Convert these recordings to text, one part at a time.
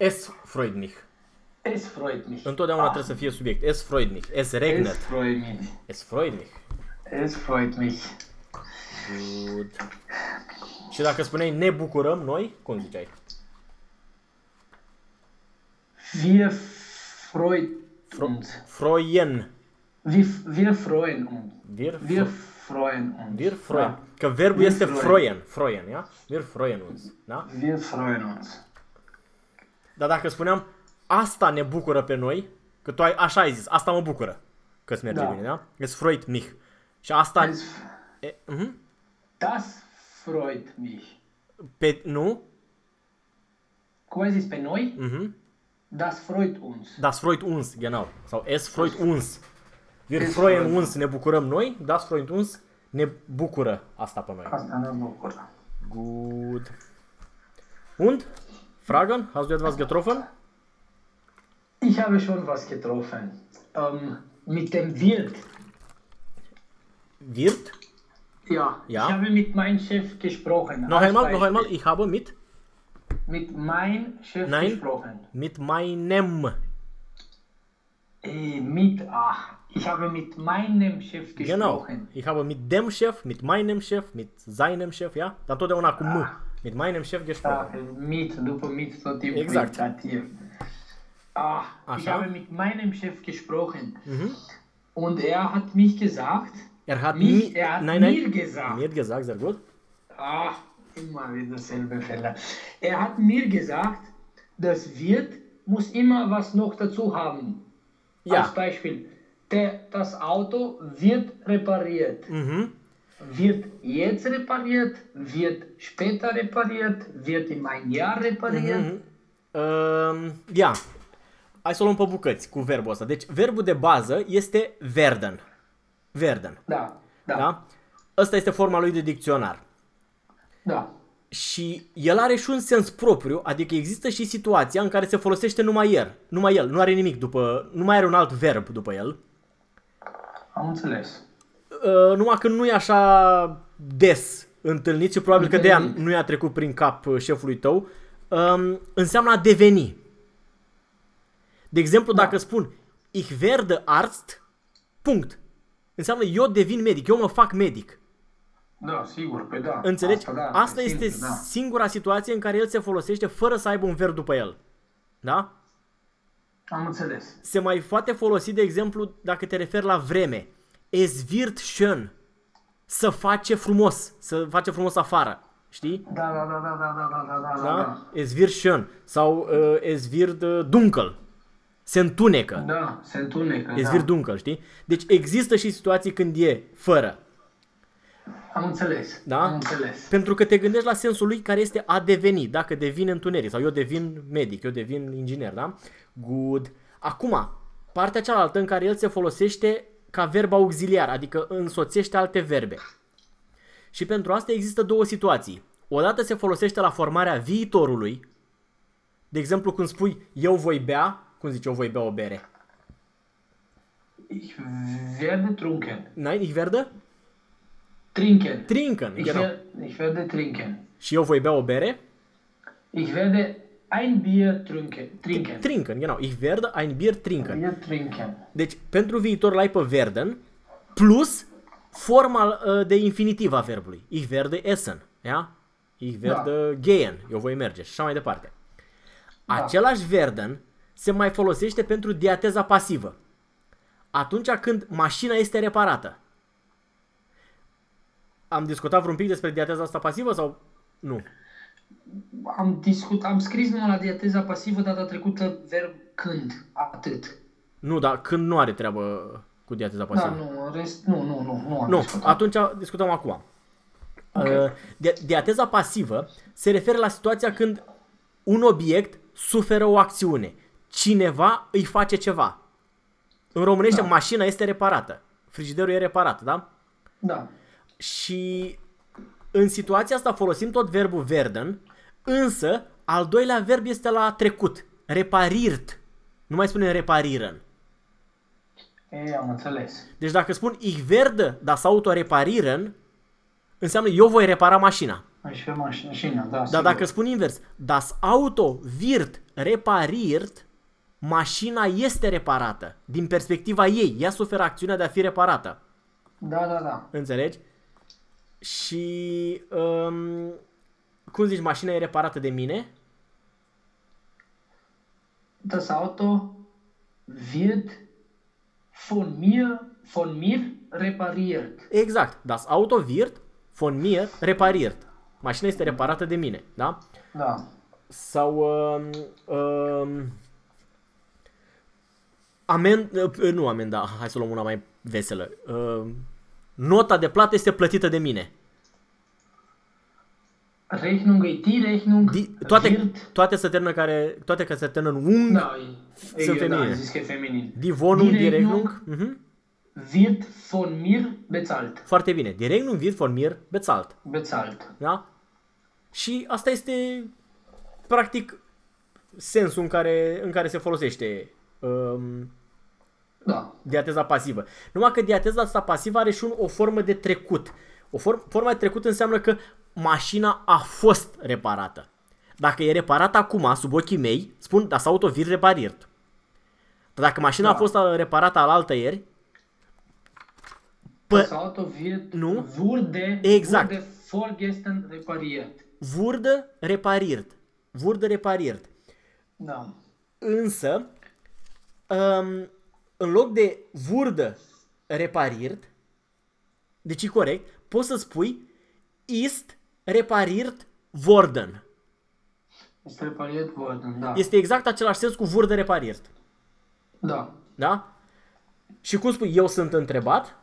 Es freut mich. Es freut mich. Întotdeauna Ah, trebuie să fie subiect. Es freut mich. Es regnet. Es freut mich. Es freut mich. Es freut mich. Good. Și dacă spuneai ne bucurăm noi, cum ziceai? Wir freut Fro- uns. Freuen. Wir, wir freuen uns. Wir, Wir fr- freuen uns. wir freuen. Da. Că verbul Wir este freuen. freuen. Freuen, ia? Wir freuen uns. Da? Wir freuen uns. Dar dacă spuneam asta ne bucură pe noi, că tu ai, așa ai zis, asta mă bucură. Că îți merge Da. bine, da? Es freut mich. Și asta, Es, e, mhm. das freut mich. pe, nu? Cum ai zis pe noi? Mhm. Das freut uns. Das freut uns, genau. Sau es freut uns. Wir Es freuen freut uns, ne bucurăm noi. Das freut uns, ne bucură asta pe noi. Asta ne bucură. Gut. Und? Fragen? Hast du etwas getroffen? Ich habe schon was getroffen. Ähm, mit dem Wirt. Wird? Ja, Ja. ich habe mit meinem Chef gesprochen. Noch einmal, noch Beispiel. einmal. Ich habe mit, Mit meinem Chef Nein. gesprochen. mit meinem. Äh, mit, ach, ich habe mit meinem Chef Genau. gesprochen. Ich habe mit dem Chef, mit meinem Chef, mit seinem Chef, ja? Dar totdeauna cu M. Mit meinem Chef gesprochen. mit, după mit timpul Exact. dativ. Ah, ich habe mit meinem Chef gesprochen. Mhm. Und er hat mich gesagt, Er hat mich, mi- er hat nein, mir nein. gesagt, Mir gesagt, sehr gut. Ach, immer wieder selbe Fälle. Er hat mir gesagt, das Wirt muss immer was noch dazu haben. Als Ja. Beispiel, der, das Auto wird repariert. Mhm. Wird jetzt repariert, wird später repariert, wird in ein Jahr repariert. Mhm. Um, ia. Hai să o luăm pe bucăți cu verbul ăsta. Deci, verbul de bază este werden. Werden. Da, da, da. Da? Ăsta este forma lui de dicționar. da. Și el are și un sens propriu, adică există și situația în care se folosește numai el. Numai el, nu are nimic după, nu mai are un alt verb după el. Am înțeles. Uh, numai că nu e așa des întâlnit și probabil că de aia Întâlnit. nu i-a trecut prin cap uh, șefului tău. Um, înseamnă a deveni. De exemplu, Da. dacă spun Ich werde Arzt, punct. Înseamnă eu devin medic, eu mă fac medic. Da, sigur, pe da. Înțelegi? Asta, da, Asta e este simplu, da. singura situație în care el se folosește fără să aibă un verb după el. Da? Am înțeles. Se mai poate folosi, de exemplu, dacă te referi la vreme es wird schön. Să face frumos, să face frumos afară. Știi? Da, da, da, da, da, da, da, da. da? da? da. Es wird schön. Sau uh, es wird uh, dunkel. Se întunecă. Da, se întunecă, Es da. wird dunkel, știi? Deci există și situații când e fără. Am înțeles. Da? Am înțeles. Pentru că te gândești la sensul lui care este a deveni, dacă devine întuneric sau eu devin medic, eu devin inginer, da? Good. Acum, partea cealaltă în care el se folosește ca verb auxiliar, adică însoțește alte verbe. Și pentru asta există două situații. Odată se folosește la formarea viitorului, de exemplu când spui eu voi bea, cum zici eu voi bea o bere? Ich werde trunken. Nein, ich werde Trinken. trinken. Ich, Genau. wer, ich werde trinken. Și eu voi bea o bere? Ich werde ein Bier trinken. Trinken. Trinken, genau. Ich werde ein Bier trinken. Bier trinken. Deci, pentru viitor l-ai pe werden, plus forma uh, de infinitiv a verbului. Ich werde essen, ja? Ich werde gehen, eu voi merge și așa mai departe. Același werden se mai folosește pentru diateza pasivă. Atunci când mașina este reparată. Am discutat vreun pic despre diateza asta pasivă sau nu? Am discut, am scris numai la diateza pasivă data trecută verb când. Atât. Nu, dar când nu are treabă cu diateza Da, pasivă. nu, în rest, nu, nu, nu, nu am Nu, discutat. atunci discutăm acum. Uh, dia- Diateza pasivă se referă la situația când un obiect suferă o acțiune. Cineva îi face ceva. În românește, Da. mașina este reparată. Frigiderul e reparat, da? Da. Și în situația asta folosim tot verbul werden, însă al doilea verb este la trecut. Reparirt. Nu mai spunem repariren. E, am înțeles. Deci dacă spun ich werde das Auto reparieren, înseamnă eu voi repara mașina. Aș fi mașina, da, Dar sigur. dacă spun invers, das Auto wird repariert, mașina este reparată. Din perspectiva ei, ea suferă acțiunea de a fi reparată. Da, da, da. Înțelegi? Și um, cum zici, mașina e reparată de mine? Das Auto wird von mir, von mir repariert. Exact. Das Auto wird von mir repariert. Mașina este reparată de mine, da? Da. Sau um, um, amend, uh, nu amenda, hai să luăm una mai veselă. Um, nota de plată este plătită de mine. Rechnung e die Rechnung Di, toate, wird... toate se termină care, toate că se termină în ung, Da, e, Sunt e, da, feminine. am zis că e feminin. die Wohnung, Die die Rechnung Rechnung. Mhm. wird von mir bezahlt. Foarte bine. Die Rechnung wird von mir bezahlt. Bezahlt. Da? Și asta este practic sensul în care, în care se folosește um, Da. diateza pasivă. Numai că diateza asta pasivă are și un, o formă de trecut. O form, forma de trecut înseamnă că mașina a fost reparată. Dacă e reparată acum, sub ochii mei, spun das Auto wird repariert. Dar dacă mașina Da. a fost reparată al altă ieri, Das pă, Auto wird, Nu? wurde, Exact. wurde vorgestern repariert. wurde repariert. Wurde repariert. Da. Însă, um, în loc de vurdă repariert, deci e corect, poți să spui ist repariert worden. Este repariert worden, da. Este exact același sens cu vurdă repariert. Da. Da? Și cum spui, eu sunt întrebat?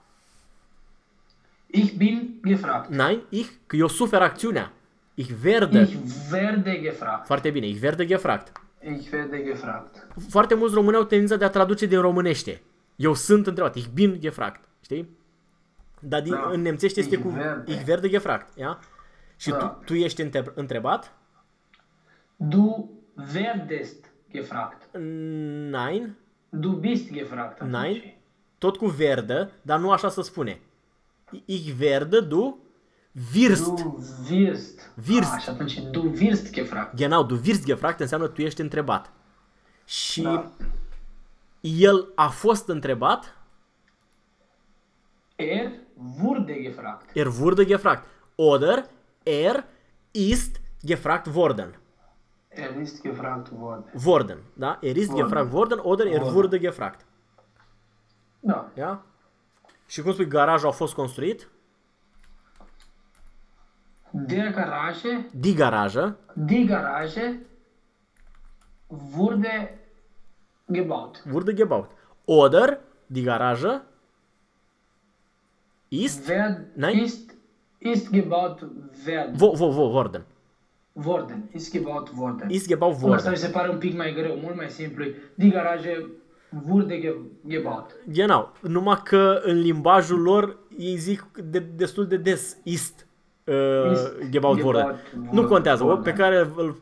Ich bin gefragt. Nein, ich, că eu sufer acțiunea. Ich werde. Ich werde gefragt. Foarte bine, ich werde gefragt. Ich werde gefragt. Foarte mulți români au tendința de a traduce din românește. Eu sunt întrebat, ich bin gefragt, știi? Dar din, Da. în nemțește este Ich cu werde. ich werde gefragt, ia? Și Da. tu, tu ești între- întrebat? Du werdest gefragt. Nein, Du bist gefragt. atunci. Nein. tot cu verdă, dar nu așa se spune. Ich werde, du wirst. Du wirst. Wirst. Ah, și atunci du wirst gefragt. Genau, du wirst gefragt înseamnă tu ești întrebat. Și Da. el a fost întrebat, Er wurde gefragt. er wurde gefragt. Oder er ist gefragt worden. Er ist gefragt worden. Worden, da? Er ist Worden. gefragt worden oder er Worden. wurde gefragt. Da. Ja? Și cum spui, garajul a fost construit? Der Garage, Die Garage die Garage wurde gebaut. wurde gebaut. Oder die Garage ist Wer Nein. ist, ist gebaut werden. wo, wo, wo, worden. Worden. Ist gebaut worden. Ist gebaut Asta worden. mi se pare un pic mai greu, mult mai simplu. Die Garage wurde ge gebaut. Genau. Numai că în limbajul lor ei zic de, destul de des ist, uh, Ist gebaut gebaut worden. worden. Nu contează, Worden. pe care îl,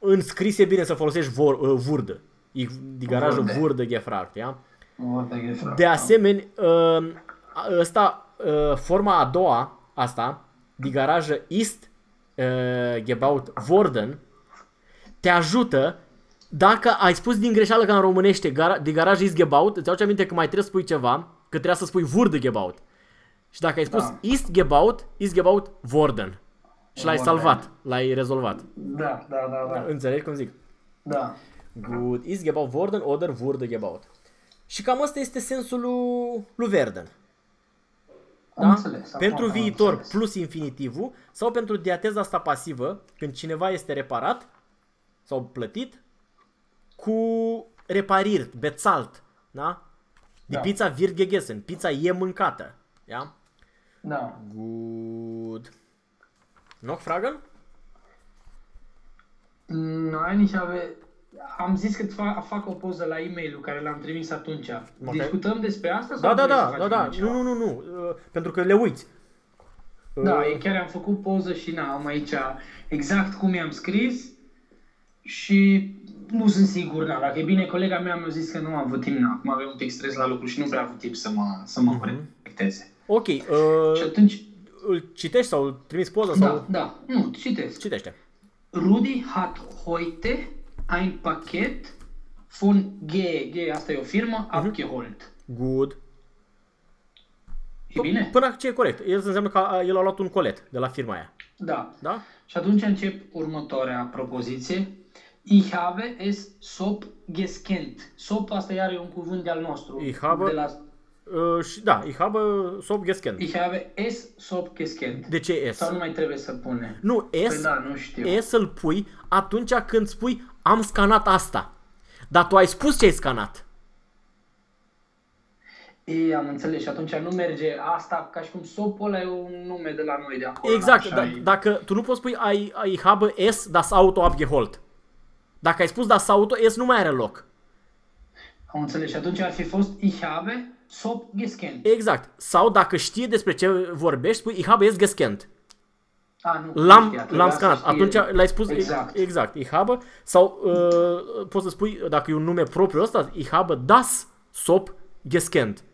în scris e bine să folosești vor, uh, vurdă. Ich, die Garage Wurde. wurde gefragt, ja? Wurde gefragt. De asemenea, uh, ăsta, uh, forma a doua, asta, die Garage ist uh, gebaut worden, te ajută dacă ai spus din greșeală ca în românește gara, die Garage ist gebaut, îți aduce aminte că mai trebuie să spui ceva, că trebuia să spui wurde gebaut. Și dacă ai spus Da. ist gebaut, ist gebaut worden. Și l-ai Worden. salvat, l-ai rezolvat. Da, da, da, da. Înțelegi cum zic? Da. Gut, ist gebaut worden oder wurde gebaut. Și cam asta este sensul lui, lui Verden. Am Da? înțeles. acum Pentru am viitor înțeles. plus infinitivul sau pentru diateza asta pasivă, când cineva este reparat sau plătit, cu repariert, bezahlt, da? Die Da. Pizza wird gegessen, pizza e mâncată, ja? Da. Gut. Noch Fragen? Nein, ich habe... Am zis că fac, fac o poză la e-mailul care l-am trimis atunci. Discutăm despre asta? Da, sau da, vrei să da, da, facem da. altceva? Nu, nu, nu, nu. uh, Pentru că le uiți. Da, Uh, e chiar am făcut poză și na, am aici exact cum i-am scris și nu sunt sigur, na, dacă e bine, colega mea mi-a zis că nu a avut timp, na, acum avem un pic stres la lucru și nu prea a avut timp să mă, să mă corecteze. Ok, uh, Și atunci, îl citești sau îl trimiți poza da, sau... da, nu, citesc. Citește. Rudi hat heute ein Paket von G. G, asta e o firmă, Mhm. abgeholt. Good. E bine? Până ce e corect. El înseamnă că a- el a luat un colet de la firma aia. Da. Da? Și atunci încep următoarea propoziție. Ich habe es sop gescannt. Sop, asta iar e un cuvânt de-al nostru. Ich habe- De la, Uh, și da, ich habe sop gescannt. ich habe es sop gescannt. De ce S? Sau nu mai trebuie să pune? Nu, Păi S, da, nu știu. S îl pui atunci când spui am scanat asta. Dar tu ai spus ce ai scanat. E, am înțeles și atunci nu merge asta ca și cum sopul ăla e un nume de la noi de acolo. Exact, așa da, e. dacă tu nu poți spui ai, ai habe S das Auto abgeholt. Dacă ai spus das Auto, S nu mai are loc. Am înțeles și atunci ar fi fost ich habe sop gescannt. Exact. Sau dacă știi despre ce vorbești, spui ich habe es gescannt. A, nu, nu L-am, știa, trebuia l-am să scanat. știe. Atunci l-ai spus Exact. exact. Ich habe sau uh, poți să spui dacă e un nume propriu ăsta, ich habe das Sop gescannt.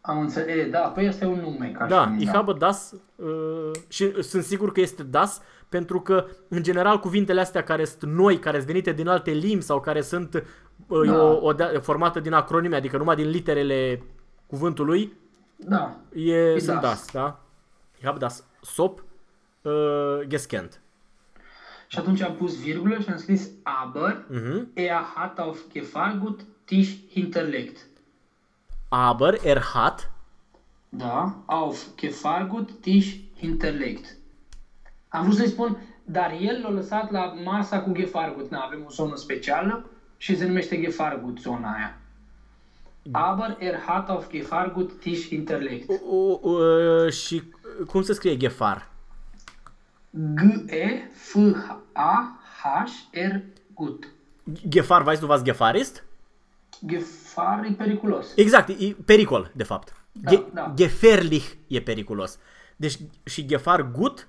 Am înțeles, e, da, păi asta e un nume ca și Da, cum, ich habe das uh, și sunt sigur că este das pentru că în general cuvintele astea care sunt noi, care sunt venite din alte limbi sau care sunt uh, Da. o, o de- formată din acronime, adică numai din literele cuvântului, Da, e, sunt das. das, da? Ich habe das Sop uh, gescannt. Și atunci am pus virgulă și am scris aber Mhm. er hat auf Gefahrgut Tisch hinterlegt. Aber er hat Da, auf Gefahrgut Tisch hinterlegt. Am vrut să-i spun, dar el l-a lăsat la masa cu Gefahrgut. Na, avem o zonă specială și se numește Gefahrgut zona aia. Aber er hat auf Gefahrgut Tisch hinterlegt. uh, uh, și cum se scrie Gefar? G-E-F-A-H-R Gut. Gefar, weißt du was Gefar ist? Gefar e periculos. Exact, e pericol, de fapt. Da, Ge- da. Gefährlich e periculos. Deci și Gefar gut?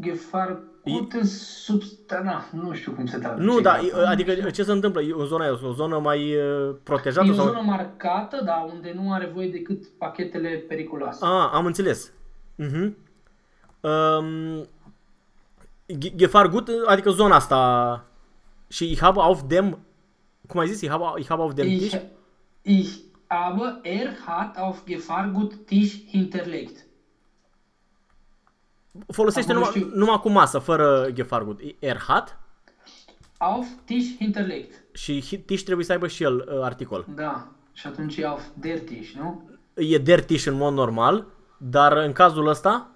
Gefar Gut în substana, nu știu cum se traduce. Nu, da, exact. e- adică ce se întâmplă? E o zonă, o zonă mai uh, protejată? E o sau... zonă marcată, da, unde nu are voie decât pachetele periculoase. Ah, am înțeles. Mhm. Um, Ge- Gefar gut, adică zona asta și ich habe auf dem cum ai zis? Ich habe, ich habe auf dem Ich, Tisch? ich, aber er hat auf Gefahrgut Tisch hinterlegt. Folosește Acum nu numai, știu. numai cu masă, fără Gefargut. Er hat Auf Tisch hinterlegt. și hi- Tisch trebuie să aibă și el uh, articol. Da. Și atunci e auf der Tisch, nu? E der Tisch în mod normal, dar în cazul ăsta,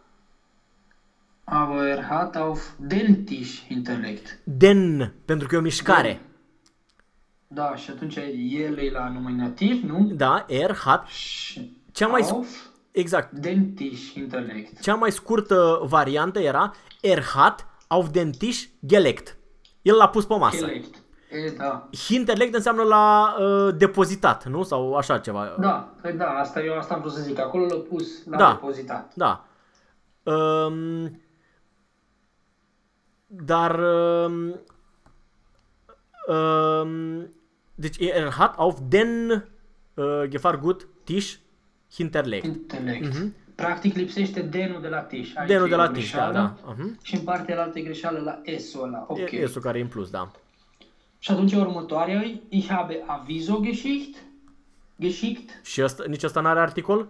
Aber er hat auf den Tisch hinterlegt. den, pentru că e o mișcare. Da, și atunci el e la nominativ, nu? Da, er hat, Și Cea mai sc- auf exact, den Tisch hinterlegt. cea mai scurtă variantă era er hat auf den Tisch gelegt. El l-a pus pe masă. Gelegt. E, da. Hinterlegt înseamnă la uh, depozitat, nu? Sau așa ceva. Da, păi da, asta eu asta am vrut să zic. Acolo l-a pus la Da. depozitat. Da. Um, dar um, um, deci er hat auf den uh, Gefahrgut Tisch hinterlegt. Hinterlegt. Practic lipsește denul de la Tisch. Aici Mhm. Denul e de la o Tisch, da, greșeală. da. Uh-huh. Și în partea altă e greșeală la S-ul ăla. Ok. E S-ul care e în plus, da. Și atunci următoarea e Ich habe Aviso geschickt. Geschickt? Și ăsta, nici ăsta n-are articol?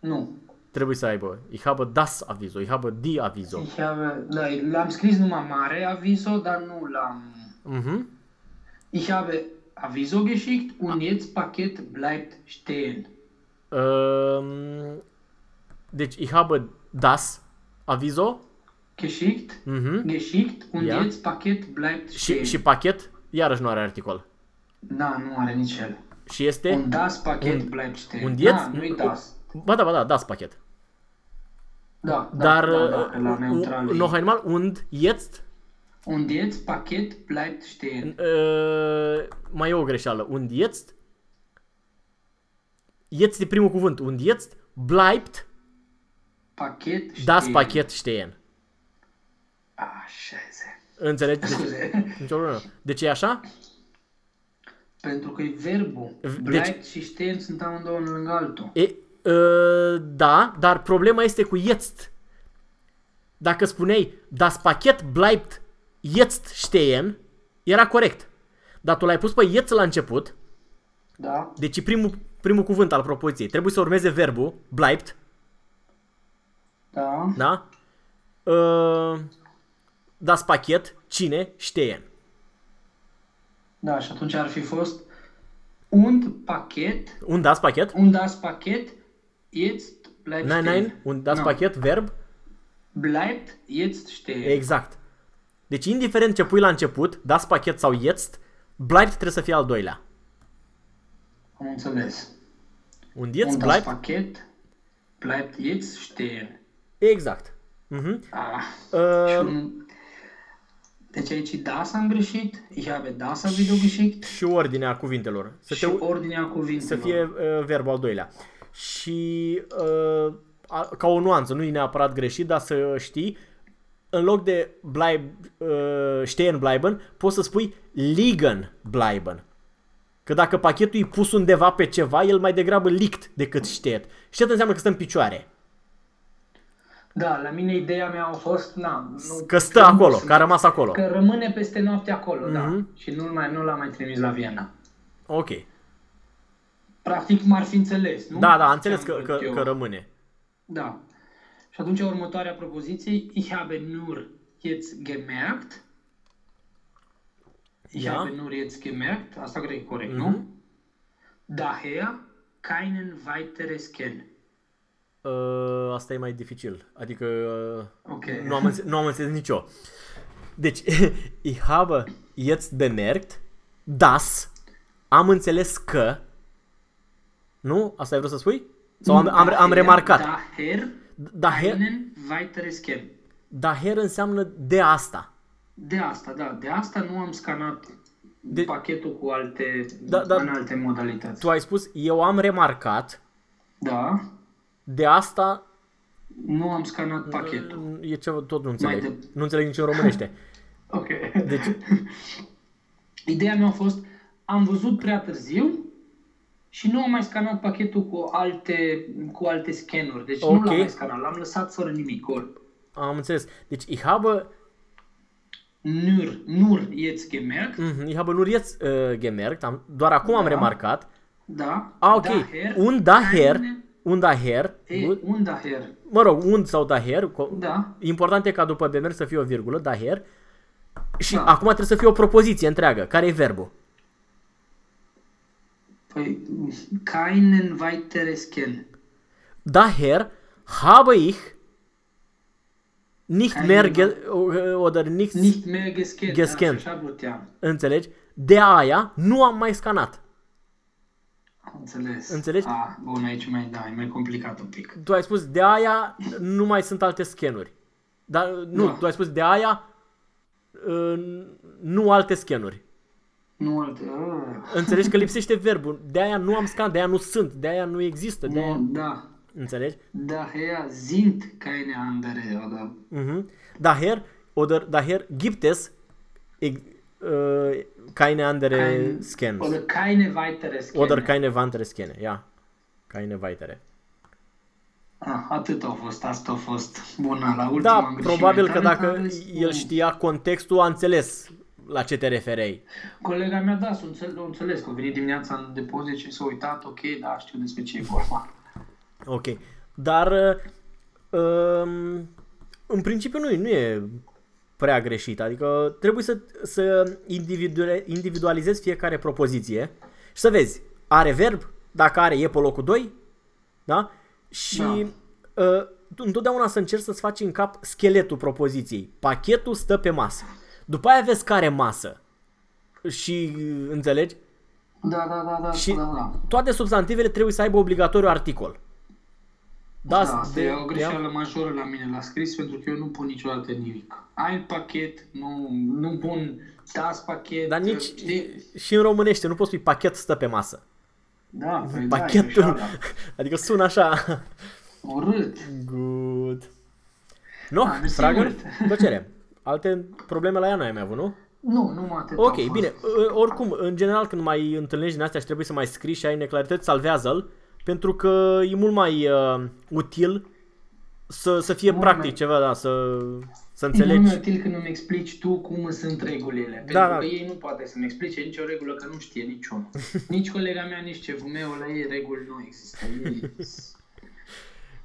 Nu. Trebuie să aibă. Ich habe das Aviso, ich habe die Aviso. Ich habe, da, l-am scris numai mare Aviso, dar nu l-am... Mhm. Ich habe Aviso geschickt und jetzt Paket bleibt stehen. Um, deci ich habe das Aviso Geschickt, mhm. geschickt und Ja. jetzt Paket bleibt stehen. și, și pachet, iarăși nu are articol. Da, nu are nici el. Și este... Und das Paket Und- bleibt stehen. und da, jetzt- nu-i das. Ba da, ba da, das pachet. Da, da, Dar da, da, uh, la neutral. uh, e. noch einmal und jetzt Und jetzt Paket bleibt stehen. uh, mai e o greșeală. Und jetzt Jetzt e primul cuvânt. Und jetzt bleibt Paket stehen. das Paket stehen. Așa este. Înțelegi? Deci, Scuze. nicio problemă. De ce e așa? Pentru că e verbul. Deci- Bleibt și stehen sunt amândouă unul lângă altul. E, uh, da, dar problema este cu jetzt. Dacă spuneai das Paket bleibt jetzt stehen era corect. Dar tu l-ai pus pe jetzt la început, Da? deci e primul, primul cuvânt al propoziției. Trebuie să urmeze verbul, bleibt, Da? da? Uh, das Paket, cine, stehen. Da, și atunci ar fi fost und Paket, Un das Paket? und das Paket jetzt bleibt Nein, stehen. nein, un das No. Paket, verb, Bleibt jetzt stehen. exact. Deci indiferent ce pui la început, das Paket sau jetzt, bleibt trebuie să fie al doilea. Am înțeles. Und jetzt und das bleibt, Paket bleibt jetzt stehen. exact. Mhm. Ah. Uh, Și un... Deci aici das am greșit, ich habe das Video geschickt și ordinea cuvintelor. Să, și te, ordinea să cuvintelor. fie uh, verbul al doilea. Și uh, a, ca o nuanță, nu e neapărat greșit, dar să știi, în loc de bleib, uh, stehen bleiben, poți să spui liegen bleiben. Că dacă pachetul e pus undeva pe ceva, el mai degrabă liegt decât steht. Steht înseamnă că stă în picioare. Da, la mine ideea mea a fost, na, nu, Că stă nu acolo, sunt- că a rămas acolo. Că rămâne peste noapte acolo, da. Mhm. Și nu, mai, nu l-am mai trimis la Viena. Ok. Practic m-ar fi înțeles, nu? Da, da, am înțeles Ce-am că, vrut că, eu. că rămâne. Da. Și atunci următoarea propoziție, ich habe nur jetzt gemerkt. Ich Ja. habe nur jetzt gemerkt, asta cred că e corect, Mhm. nu? Daher keinen weiteres Scan. Uh, asta e mai dificil. Adică uh, Ok. nu, am înțeles, nu am înțeles nicio. Deci, ich habe jetzt bemerkt, dass, am înțeles că, nu? Asta ai vrut să spui? Sau am, am, am Daher- remarcat. Daher Daher, keinen weiteres Scan. daher înseamnă de asta. De asta, da, de asta nu am scanat De- pachetul cu alte, Da, da. în alte modalități. Tu ai spus, eu am remarcat, Da, de asta nu am scanat pachetul. mm, e ceva, tot nu înțeleg. de- Nu înțeleg nici în românește. Ok. Deci, Ideea mea a fost, am văzut prea târziu și nu am mai scanat pachetul cu alte, cu alte scanuri. Deci nu Ok. l-am mai scanat, l-am lăsat fără nimic. Gol. am înțeles. Deci, ich habe, Nur, nur jetzt gemerkt. mhm, ich habe nur jetzt uh, gemerkt, am, doar acum am Da. remarcat. Da. Ah, ok. Daher, un daher, keine- un daher, E, gut. un daher. mă rog, un sau daher, co- Da. important e ca după bemer să fie o virgulă, daher, și Da. acum trebuie să fie o propoziție întreagă. Care e verbul? Păi, keinen weiteres Scan. Daher habe ich nicht Keine mehr Wa- ge oder nichts, Nicht mehr gescannt. Gescannt. Așa puteam. înțelegi? De aia nu am mai scanat. Am înțeles. Înțelegi? Ah, bun, aici mai, da, e mai complicat un pic. Tu ai spus de aia nu mai sunt alte scanuri. Dar nu, Da. tu ai spus de aia uh, nu alte scanuri. Nu alte... Ah. Înțelegi că lipsește verbul. De aia nu am scan, de aia nu sunt, de aia nu există. De aia... Nu, da. Înțelegi? Daher sind keine andere, oder? Mhm. Daher, oder daher gibt es eg- äh, keine andere Kein, Scans. Oder keine weitere Scanne. Oder keine weitere Scanne, ja. Keine weitere. Ah, atât a fost, asta a fost bună la ultima Da, am greșit probabil mai că tare, dacă dar rest, el nu. știa contextul, a înțeles la ce te referei. Colega mea, da, s-a înțeles, a înțeles că a venit dimineața în depozit și s-a uitat, ok, da, știu despre ce e vorba. Ok. Dar uh, um, în principiu nu e, nu e prea greșit. Adică trebuie să, să individuale- individualizezi fiecare propoziție și să vezi, are verb? Dacă are, e pe locul 2? Da? Și uh, tu întotdeauna să încerci să-ți faci în cap scheletul propoziției. Pachetul stă pe masă. După aia vezi care masă. Și înțelegi? Da, da, da, da, Și da, da. toate substantivele trebuie să aibă obligatoriu articol. Da, Da, asta de- e o de- greșeală majoră la mine la scris pentru că eu nu pun niciodată nimic. Ai pachet, nu, nu pun das pachet. Dar nici Știi? și în românește nu poți spui pachet stă pe masă. Da, păi da, e Pachetul. greșeală. adică sună așa. Urât. Good. No, Ah, mersi fragă, mult. plăcere. Alte probleme la ea n-ai mai avut, nu? Nu, nu atât au Ok, fost. bine. Uh, Oricum, în general, când mai întâlnești din astea și trebuie să mai scrii și ai neclarități, salvează-l, pentru că e mult mai uh, util să, să fie Mult practic mai- ceva, da, să, Să E mult mai înțelegi. util când îmi explici tu cum sunt regulile. Pentru Da, da. că ei nu poate să-mi explice nicio regulă, că nu știe niciunul. Nici colega mea, nici șeful meu, la ei reguli nu există. Ei...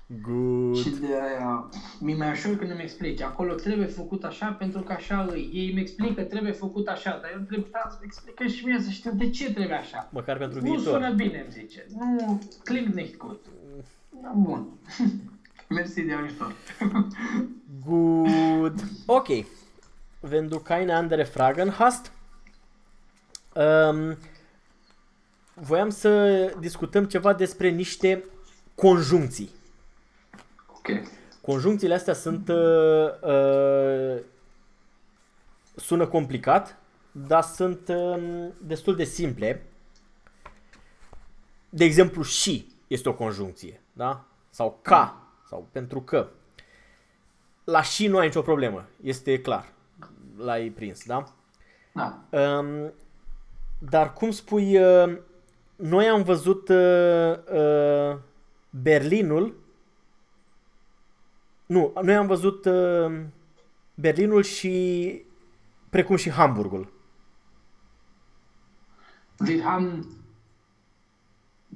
Good. Și de aia mi mai ușor când îmi explici. Acolo trebuie făcut așa pentru că așa îi. Ei îmi explică trebuie făcut așa, dar eu trebuie să explică și mie să știu de ce trebuie așa. Măcar pentru Nu viitor. sună bine, îmi zice. Nu, klingt nicht gut. Da, bun. Mersi de ajutor. Gut. Okay. Wenn du keine andere Fragen hast, um, voiam să discutăm ceva despre niște conjuncții. Ok. Conjuncțiile astea sunt uh, uh, sună complicat, dar sunt uh, destul de simple. De exemplu, și este o conjuncție, da? Sau ca, sau pentru că. La și nu ai nicio problemă, este clar. L-ai prins, da? Da. Um, dar cum spui, uh, noi am văzut uh, uh, Berlinul. Nu, noi am văzut uh, Berlinul și precum și Hamburgul. Wir haben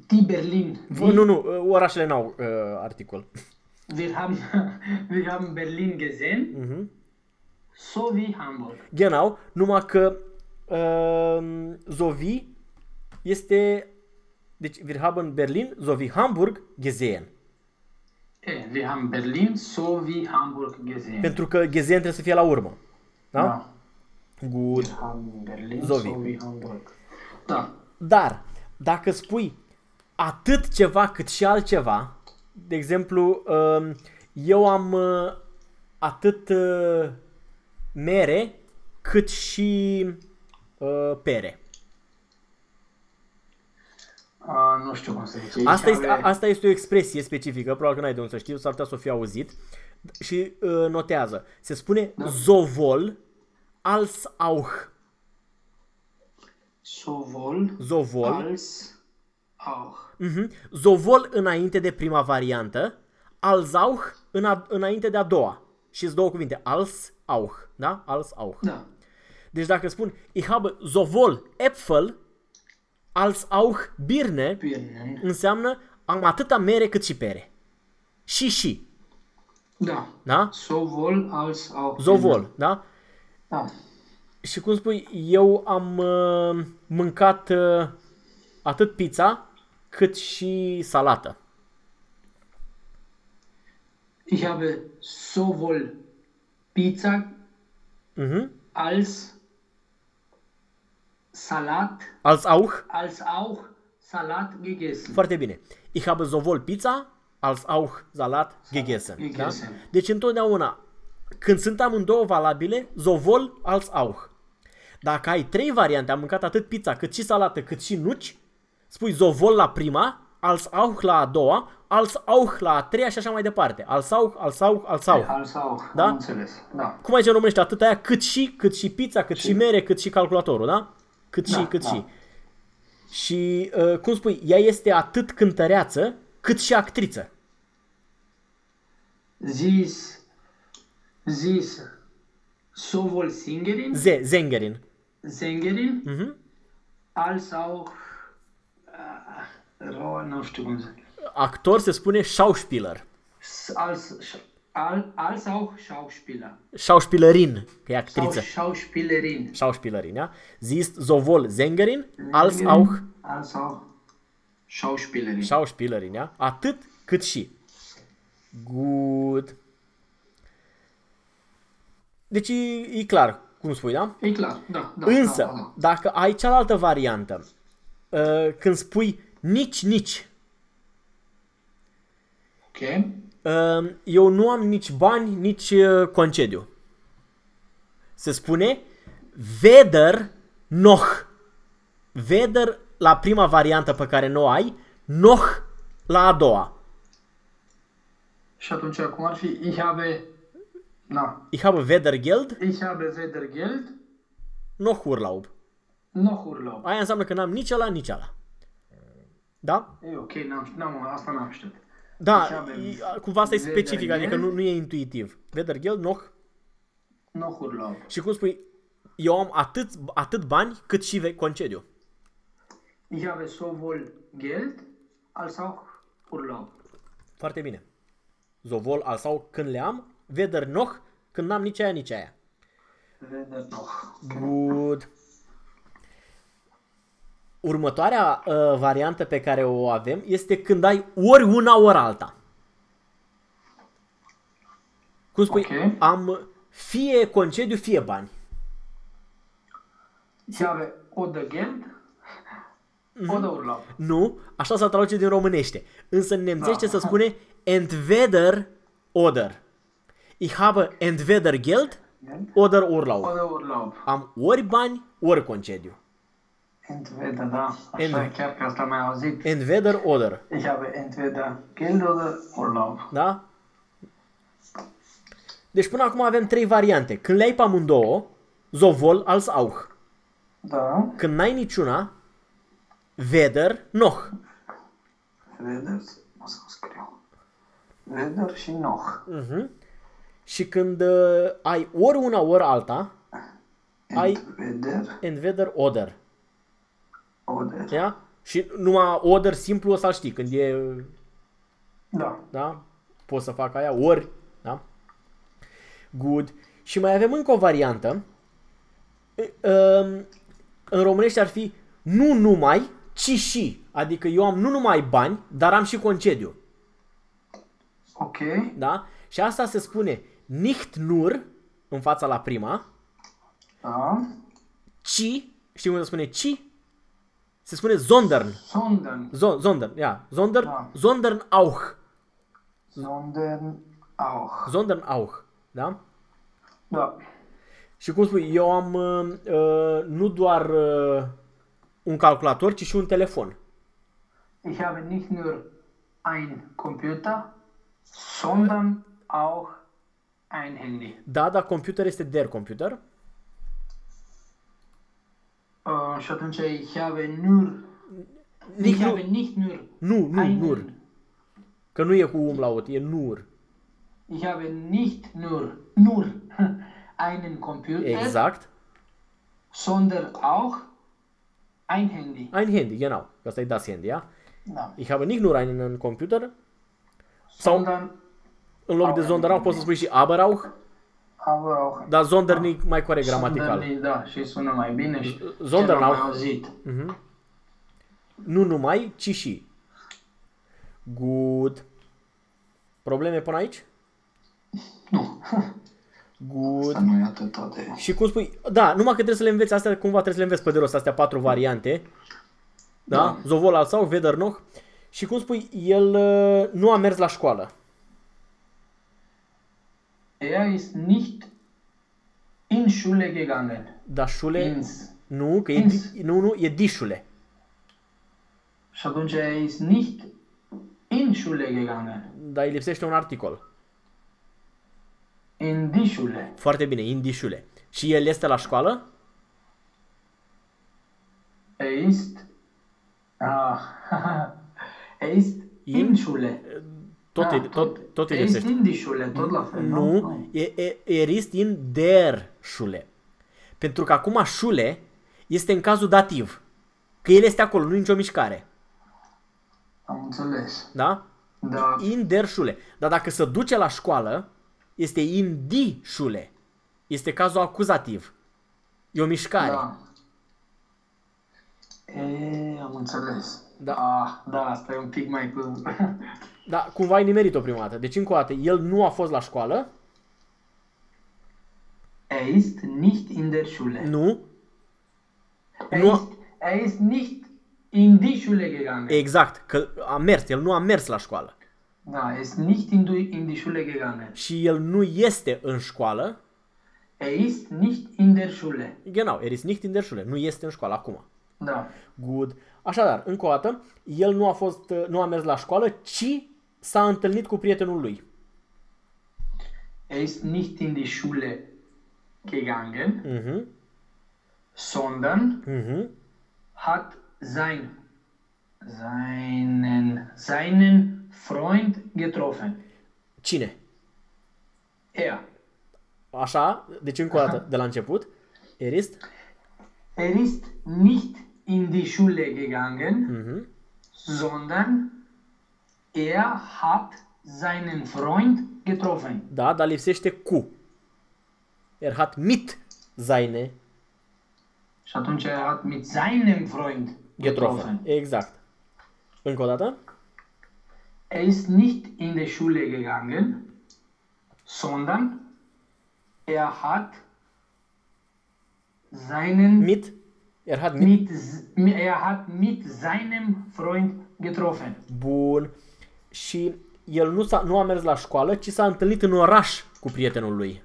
die Berlin. V- Nu, nu, uh, orașele n-au uh, articol. Wir haben, wir haben Berlin gesehen, Mhm. so wie Hamburg. Genau, numai că uh, Zovi este deci wir haben Berlin sowie Hamburg gesehen. Eh, wir haben Berlin so wie Hamburg gesehen. Pentru că gesehen trebuie să fie la urmă. Da? Da. Good. Wir haben Berlin So wie. so wie Hamburg. Da. Dar, dacă spui atât ceva cât și altceva, de exemplu, um, eu am uh, atât uh, mere cât și uh, pere. A, nu știu cum să zice. Asta Aici este, are- a- asta este o expresie specifică, probabil că n-ai de unde să știi, s-ar putea să o fi auzit. Și uh, notează, se spune Da. zovol als auch. Sowohl Zovol. als auch. Mhm. Zovol înainte de prima variantă, als auch în a, înainte de a doua. Și două cuvinte, als auch, da? Als auch. Da. Deci dacă spun, ich habe sowohl Äpfel als auch Birne, Birnen. înseamnă am atâta mere cât și pere. Și și, Da. da? Sowohl als auch. Zovol, da? Da. Și cum spui, eu am uh, mâncat uh, atât pizza cât și salată. Ich habe sowohl Pizza Mhm. als Salat Als auch als auch Salat gegessen. Foarte bine. Ich habe sowohl Pizza als auch Salat gegessen. Da? gegessen. Deci întotdeauna, când sunt amândouă valabile, sowohl als auch. Dacă ai trei variante, am mâncat atât pizza, cât și salată, cât și nuci, spui sowohl la prima, als auch la a doua, als auch la a treia și așa mai departe. Als auch, als auch, als auch. Als auch. Da? Am înțeles. Da. Cum ai zice în românește, atât aia cât și, cât și pizza, cât și mere, cât și calculatorul, da? Cât și, Da, cât da. și. Și, uh, cum spui, ea este atât cântăreață, cât și actriță. Sie ist, sie ist sowohl Sängerin, Ze, Zengerin. Sängerin Mhm. als auch äh, Ro- nu știu cum să Actor se spune Schauspieler. S- als, al, als auch Schauspieler. Schauspielerin, că e Sau actriță. Schauspielerin. Schauspielerin, ja? Sie ist sowohl Sängerin als auch Als auch Schauspielerin. Schauspielerin, ja? Atât cât și. Good. Deci e, e clar, cum spui, da? E clar, da, da. Însă, da, da. dacă ai cealaltă variantă, uh, când spui nici, nici, Ok. Uh, eu nu am nici bani, nici uh, concediu. Se spune weder noch. Weder la prima variantă pe care nu o ai, noch la a doua. Și atunci, cum ar fi, ich habe, na, Ich habe weder Geld, ich habe weder Geld, noch Urlaub. noch Urlaub. Aia înseamnă că n-am nici ăla, nici ăla. Da? E ok, n-am, n-am, asta n-am știut. Da, Deci avem e- cumva asta e weder specific, adică Geld. nu, nu e intuitiv. Weder Geld, noch noch Urlaub. Și cum spui, eu am atât, atât bani cât și ve- concediu. Ich habe sowohl Geld als auch Urlaub. Foarte bine. Zovol al sau când le am, veder noch când n-am nici aia, nici aia. Weder noch. Good. Următoarea uh, variantă pe care o avem este când ai ori una, ori alta. Cum spui, Ok. am fie concediu, fie bani. Ich habe oder Geld oder Urlaub. Nu, așa se traduce din românește. Însă în nemțește Da. se spune entweder oder. Ich habe entweder Geld Geld oder Urlaub. oder Urlaub. Am ori bani, ori concediu. Entweder, da. Așa Ent- chiar că asta mai auzit. Entweder oder. Ich habe entweder Geld oder Urlaub. Da? Deci până acum avem trei variante. Când le ai pe amândouă, sowohl als auch. Da. Când n-ai niciuna, weder noch. Weder, o să scriu. Weder și noch. Mhm. Și când uh, ai ori una, ori alta, ai Entweder entweder oder. Oder. Ia? Și numai oder simplu o să știi. Când e, Da. da? Poți să fac aia, ori, da? Good. Și mai avem încă o variantă. Um, În românește ar fi nu numai, ci și. Adică eu am nu numai bani, dar am și concediu. Ok. Da? Și asta se spune nicht nur, în fața la prima, Da. ci, știi cum se spune ci? Se spune sondern. Sondern. Zo- sondern, ja. Sondern, Da. sondern auch. Sondern auch. Sondern auch. Da? Da. Și cum spui, eu am uh, uh, nu doar uh, un calculator, ci și un telefon. Ich habe nicht nur ein Computer, sondern auch ein Handy. Da, dar computer este der computer. Uh, și atunci ich habe nur, Nici habe nicht nur nu, nu, einen, nur. Că nu e cu umlaut, e nur. ich habe nicht nur, nur einen Computer, Exact. sondern auch ein Handy. Ein Handy, genau. Asta e das Handy, ja? Da. Ich habe nicht nur einen Computer. Sau Sondern în loc de sondern auch poți să spui și aber auch, aber auch dar sondern e mai corect gramatical. Sondern, da, și sună mai bine și Sondern ce am auch. mai auzit. Mhm. Nu numai, ci și. Good. Probleme până aici? Nu, Good. asta nu e atât de... Și cum spui, da, numai că trebuie să le înveți astea, cumva trebuie să le înveți pe de rost, astea patru variante. Da? Da. Zovol al sau, Weder noch. Și cum spui, el uh, nu a mers la școală. Er ist nicht in Schule gegangen. Dar șule, Ins. nu, că e, Ins. di- nu, nu, e dișule. Și atunci er ist nicht in Schule gegangen. Dar îi lipsește un articol. In die Schule. Foarte bine, in dișule. Și el este la școală? Er ist... Ah, er ist in, In? Schule. Tot, Da, îi, tot, tot îi Er ist lipsește. in die Schule, tot la fel, nu? Nu, e, e, er ist in der Schule. Pentru că acum șule este în cazul dativ. Că el este acolo, nu e nicio mișcare. Am înțeles. Da? Da, In der Schule. Dar dacă se duce la școală, este in die Schule. Este cazul acuzativ. E o mișcare. da. E, am înțeles. Da. Ah, da, asta e un pic mai cu... Da, cumva ai nimerit-o prima dată. Deci, încă o dată, el nu a fost la școală. Er ist nicht in der Schule. Nu. Er, Nu- ist, er ist nicht in die Schule gegangen. Exact. Că a mers. El nu a mers la școală. Da, er ist nicht in die, in die Schule gegangen. Și el nu este în școală. Er ist nicht in der Schule. Genau, er ist nicht in der Schule. Nu este în școală acum. Da. Good. Așadar, încă o dată, el nu a fost, nu a mers la școală, ci s-a întâlnit cu prietenul lui. Er ist nicht in die Schule gegangen, Mhm. sondern Mhm. hat sein, seinen, seinen Freund getroffen. Cine? Er. Așa, deci încă o dată, de la început. Er ist, Er ist nicht in die Schule gegangen, mhm. sondern er hat seinen Freund getroffen. da, dar lipsește cu. Er hat mit seine Și atunci er hat mit seinem Freund getroffen. getroffen. Exact. Încă o dată. Er ist nicht in die Schule gegangen, sondern er hat seinen Mit. Er hat mit. mit, er hat mit seinem Freund getroffen. Bun. Și el nu, s-a, nu a mers la școală, ci s-a întâlnit în oraș cu prietenul lui.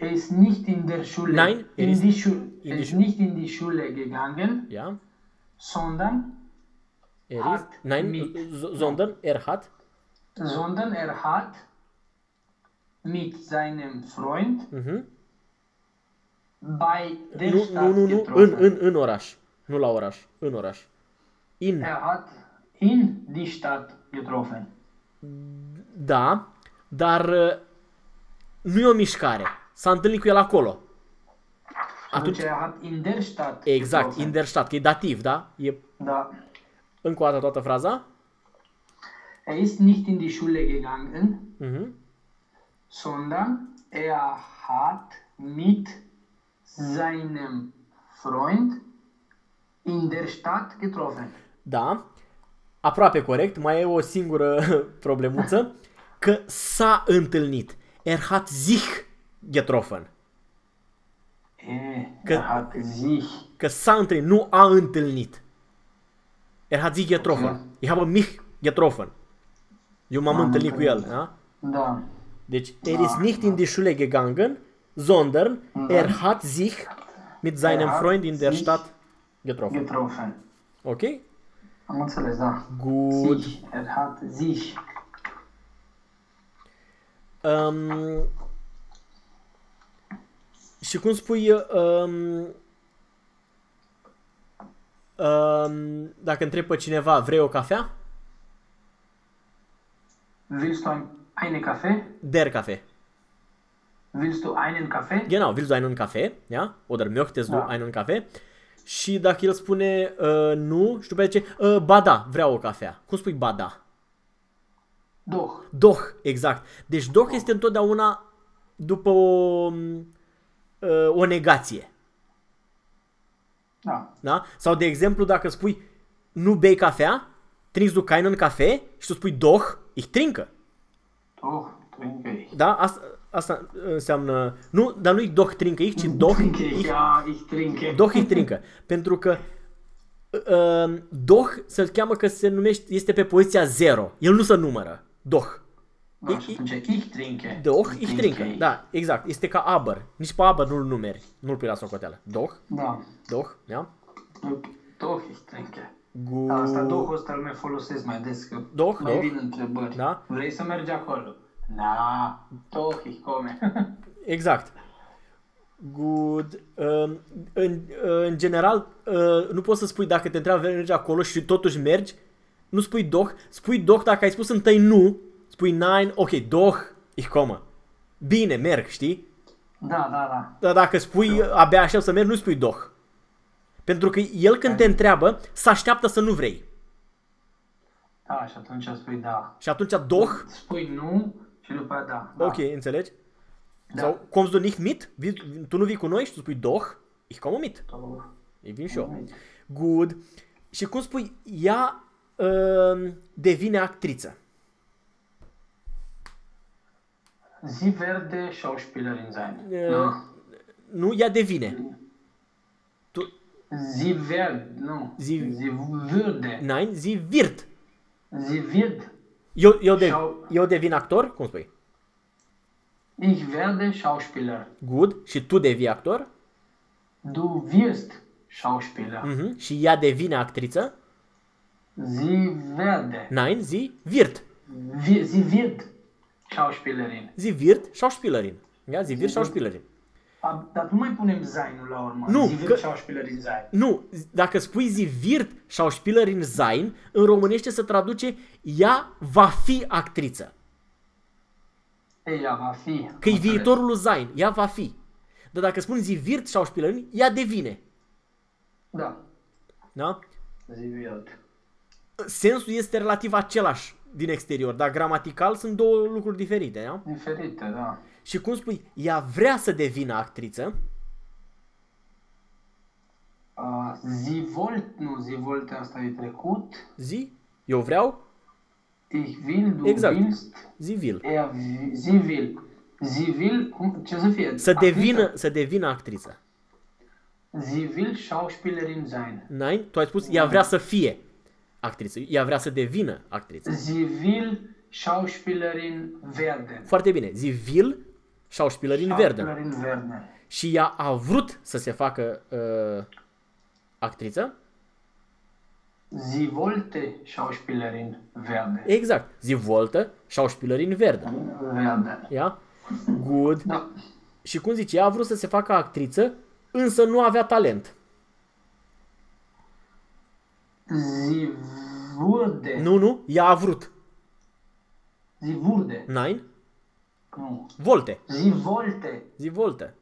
Er ist nicht in der Schule, Nein, er in ist die Schule, in er die ist Schu- nicht in die Schule gegangen, Ja? sondern, Er Hat ist, nein, mit. s- sondern er hat. sondern er hat mit seinem Freund Mhm. bei der Nu, Stadt nu, nu, nu, getroffen. în, în, în oraș. Nu la oraș, în oraș. In, Er hat in die Stadt getroffen. da, dar uh, nu e o mișcare. S-a întâlnit cu el acolo. Atunci Atunci, er hat in der Stadt exact, getroffen. in der Stadt, că e dativ, da? E Da. încă o dată toată fraza. Er ist nicht in die Schule gegangen, Mhm. sondern er hat mit seinem Freund in der Stadt getroffen. Da, aproape corect, mai e o singură problemuță, că s-a întâlnit. Er hat sich getroffen. Eh, Că- er hat sich. Că s-a întâlnit, nu a întâlnit. Er hat sich getroffen. Ok. Ich habe mich getroffen. Eu m-am M-am întâlnit cu el, întâlnit. da? Da. Deci, er ist nicht in die Schule gegangen, sondern er hat sich mit seinem Er hat Freund in der sich Stadt getroffen. Getroffen. Ok? Am înțeles, da. Gut. Sich. Er hat sich. Um, și cum spui, um, um, dacă întreb pe cineva, vrei o cafea? Willst du ein, eine Kaffee? Der Kaffee. Willst du einen Kaffee? Genau, willst du einen Kaffee? Ja? Oder möchtest du Da. einen Kaffee? Și dacă el spune uh, nu, și după aceea zice, uh, ba da, vreau o cafea. Cum spui ba da? Doch. Doch, exact. Deci doch este întotdeauna după o, uh, o negație. Da. Da? Sau de exemplu, dacă spui nu bei cafea, trinkst du keinen Kaffee și tu spui doch, ich trinke. Doch, trinke ich. Da? Asta, asta înseamnă, nu, dar nu-i doch trinke ich, ci doch, Trinke ich, ich, ja, ich trinke. doch ich trinke. Pentru că uh, doch se cheamă că se numește, este pe poziția 0. El nu se numără. Doch. Da, și atunci ich trinke. Doch, ich trinke. Da, exact. Este ca aber. Nici pe aber nu-l numeri. Nu-l pui la socoteală. Doch, Da. doch, ja. Doch, ich trinke. Gu... Da, asta Doch ăsta îl mai folosesc mai des, că Doch, mai doch. vin întrebări. Da. Vrei să mergi acolo? Da, Doch, ich komme. Exact. Good. Um, în, în general, uh, nu poți să spui dacă te întreabă vrei mergi acolo și totuși mergi, nu spui doch, spui doch dacă ai spus întâi nu, spui nein, ok, doch, ich komme. Bine, merg, știi? da, da, da. Dar dacă spui abia aștept să mergi, nu spui doch. Pentru că el când te întreabă, se așteaptă să nu vrei. Da, și atunci spui da. Și atunci doch, Spui nu și după aia da. da. ok, înțelegi? Da. Sau kommst du nicht mit? Vii- Tu nu vii cu noi și tu spui doch, ich komme mit. Doch. Ei vin și eu. Good. Și cum spui, ea uh, devine actriță. Sie werde Schauspielerin sein. Äh, Nu. Nu, ea devine. Tu, Sie wird, nu. Sie- Sie würde. nein, sie wird. Sie wird. Eu, eu, de, Sau- eu devin actor? Cum spui? Ich werde Schauspieler. Good. Și tu devii actor? Du wirst Schauspieler. Mhm. Și ea devine actriță? Sie werde. Nein, sie wird. Wir, sie wird Schauspielerin. Sie wird Schauspielerin. Ja, sie wird Schauspielerin. A, dar nu mai punem Zainul la urmă. Nu, Sie wird că- Schauspielerin sein. Nu, dacă spui sie wird Schauspielerin sein, în românește se traduce ea va fi actriță. Ei, ea va fi. Că e Înțeles. viitorul lui Zain, ea va fi. Dar dacă spun zi virt Schauspielerin, ea devine. Da. Da? Zi wird. Sensul este relativ același din exterior, dar gramatical sunt două lucruri diferite, da? Diferite, da. Și cum spui, ea vrea să devină actriță, Uh, zi volt, nu, zi volt asta e trecut. zi, eu vreau, Ich will, du Exact. willst. zi vil. Er, wi- sie will. Sie will, cum, ce să fie? Să Actriță. devină, să devină actriță. Sie will Schauspielerin sein. N-ai? Tu ai spus, ea vrea să fie actriță, ea vrea să devină actriță. Sie will Schauspielerin werden. Foarte bine, zi vil, Schauspielerin werden. Schauspielerin werden. Și ea a vrut să se facă uh, actriță. Sie wollte Schauspielerin werden. Exact. Sie wollte Schauspielerin werden. Werden. Ia? Good. Da. Și cum zice, ea a vrut să se facă actriță, însă nu avea talent. Sie wurde. Nu, nu, ea a vrut. Sie wurde. Nein? Nu. Volte. Sie wollte Sie wollte.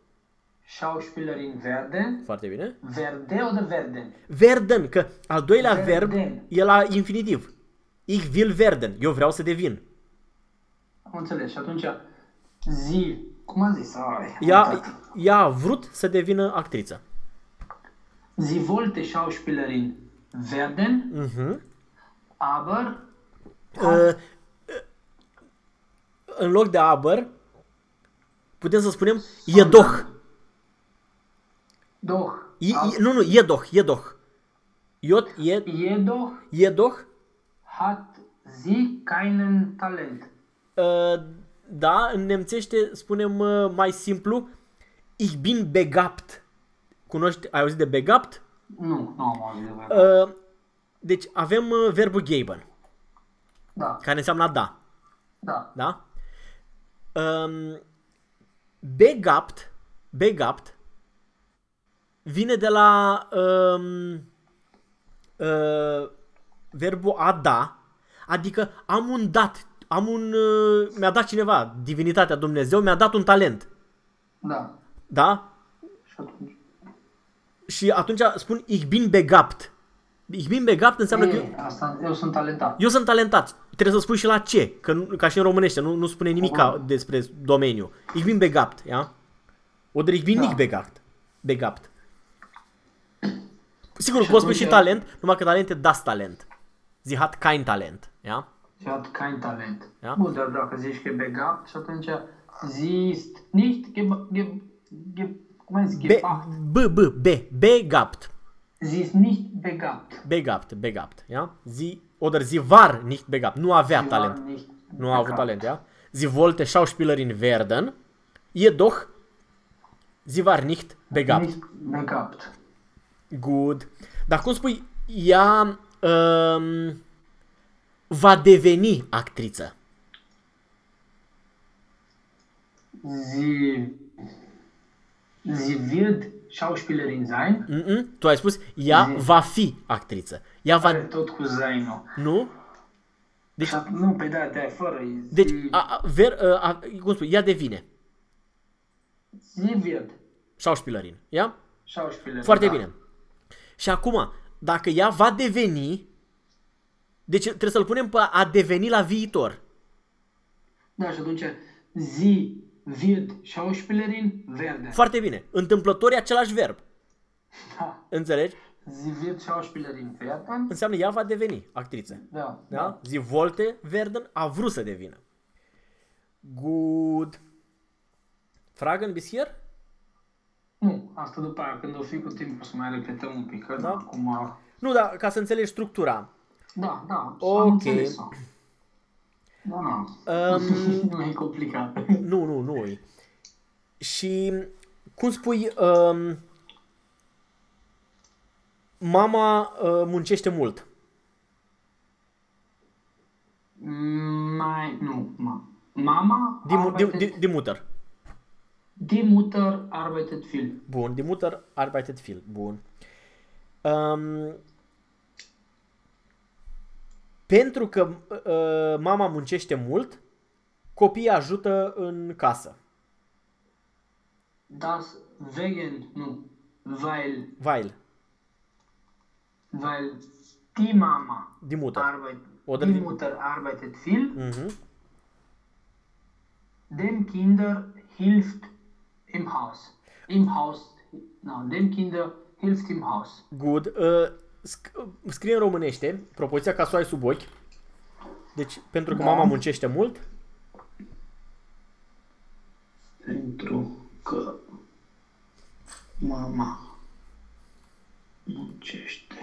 Schauspielerin werden. Foarte bine. Verde oder werden? Werden, că al doilea Werden. verb e la infinitiv. Ich will werden. Eu vreau să devin. Am înțeles. Și atunci, zi, cum a zis? Ai, am Ea, uitat. ea a vrut să devină actriță. Sie wollte Schauspielerin werden, Mhm. aber Uh, în loc de aber, putem să spunem jedoch. doch, I, i, nu, nu, jedoch, jedoch. Jot, je, jedoch jedoch. hat sie keinen Talent. Uh, da, în nemțește spunem uh, mai simplu Ich bin begabt. Cunoști, ai auzit de begabt? Nu, nu am auzit de vorba. Uh, deci avem uh, verbul geben, Da, care înseamnă a da. da. Da? Um, begabt, begabt, vine de la um, uh, verbul a da, adică am un dat, am un, uh, mi-a dat cineva, divinitatea Dumnezeu mi-a dat un talent, Da. da? Și atunci... Și atunci spun ich bin begabt. Ich bin begabt înseamnă că E, asta, eu sunt talentat. eu sunt talentat. Trebuie să spui și la ce, că nu, ca și în românește, nu, nu spune nimic despre domeniu. Ich bin begabt, ja? Oder ich bin Da. nicht begabt. Begabt. Sigur, Și poți spui și atunci- talent, numai că talent e das Talent. Sie hat kein Talent, ja? Sie hat kein Talent. Ja. Bun, dar dacă zici că e begabt și atunci sie ist nicht ge, ge, ge, cum ai zis, Be, gebacht. b, b, b, begabt. Sie ist nicht begabt. Begabt, begabt, ja? Sie, oder sie war nicht begabt. Nu avea Sie war talent. nicht Nu a avut begabt. talent, ja? Sie wollte Schauspielerin werden, jedoch sie war nicht begabt. Nicht begabt. Good. Dar cum spui, ea um, va deveni actriță. Sie, sie wird Schauspielerin sein. Mm-mm. Tu ai spus, ea Zi. va fi actriță. Ea va... Are tot cu zainul. Nu? Deci, Și at- nu, pe da, de fără. deci Sie, a, a, ver, a, a, cum spui, ea devine. sie wird Schauspielerin. Ia? Schauspielerin. Foarte da. bine. Și acum, dacă ea va deveni, deci trebuie să-l punem pe a deveni la viitor. Da, și atunci sie wird Schauspielerin werden. Foarte bine. Întâmplător e același verb. Da. Înțelegi? Sie wird Schauspielerin werden. Înseamnă ea va deveni actriță. Da. Da? Sie wollte werden, a vrut să devină. Good. Fragen bis hier? Nu, asta după aia, când o fi cu timpul să mai repetăm un pic, că Da. da. acum... Nu, dar ca să înțelegi structura. Da, da, Ok. am înțeles-o. Da, da. Um, nu e complicat. nu, nu, nu. e. Și cum spui, um, mama uh, muncește mult. Mai, nu, ma. Mama Die, mu- die, arbeitet, die, die Mutter. die Mutter arbeitet viel. Bun, die Mutter arbeitet viel. Bun. Um, pentru că uh, mama muncește mult, Copiii ajută în casă. Das wegen, nu, weil, Weil. weil die Mama Die Mutter. arbeit, Oder die die- Mutter arbeitet viel, Mhm. dem Kinder hilft im Haus. Im Haus, no, dem Kinder hilft im Haus. Good. Uh, sc- uh, scrie în românește propoziția ca să o ai sub ochi. Deci, pentru că Da. mama muncește mult, Pentru că mama muncește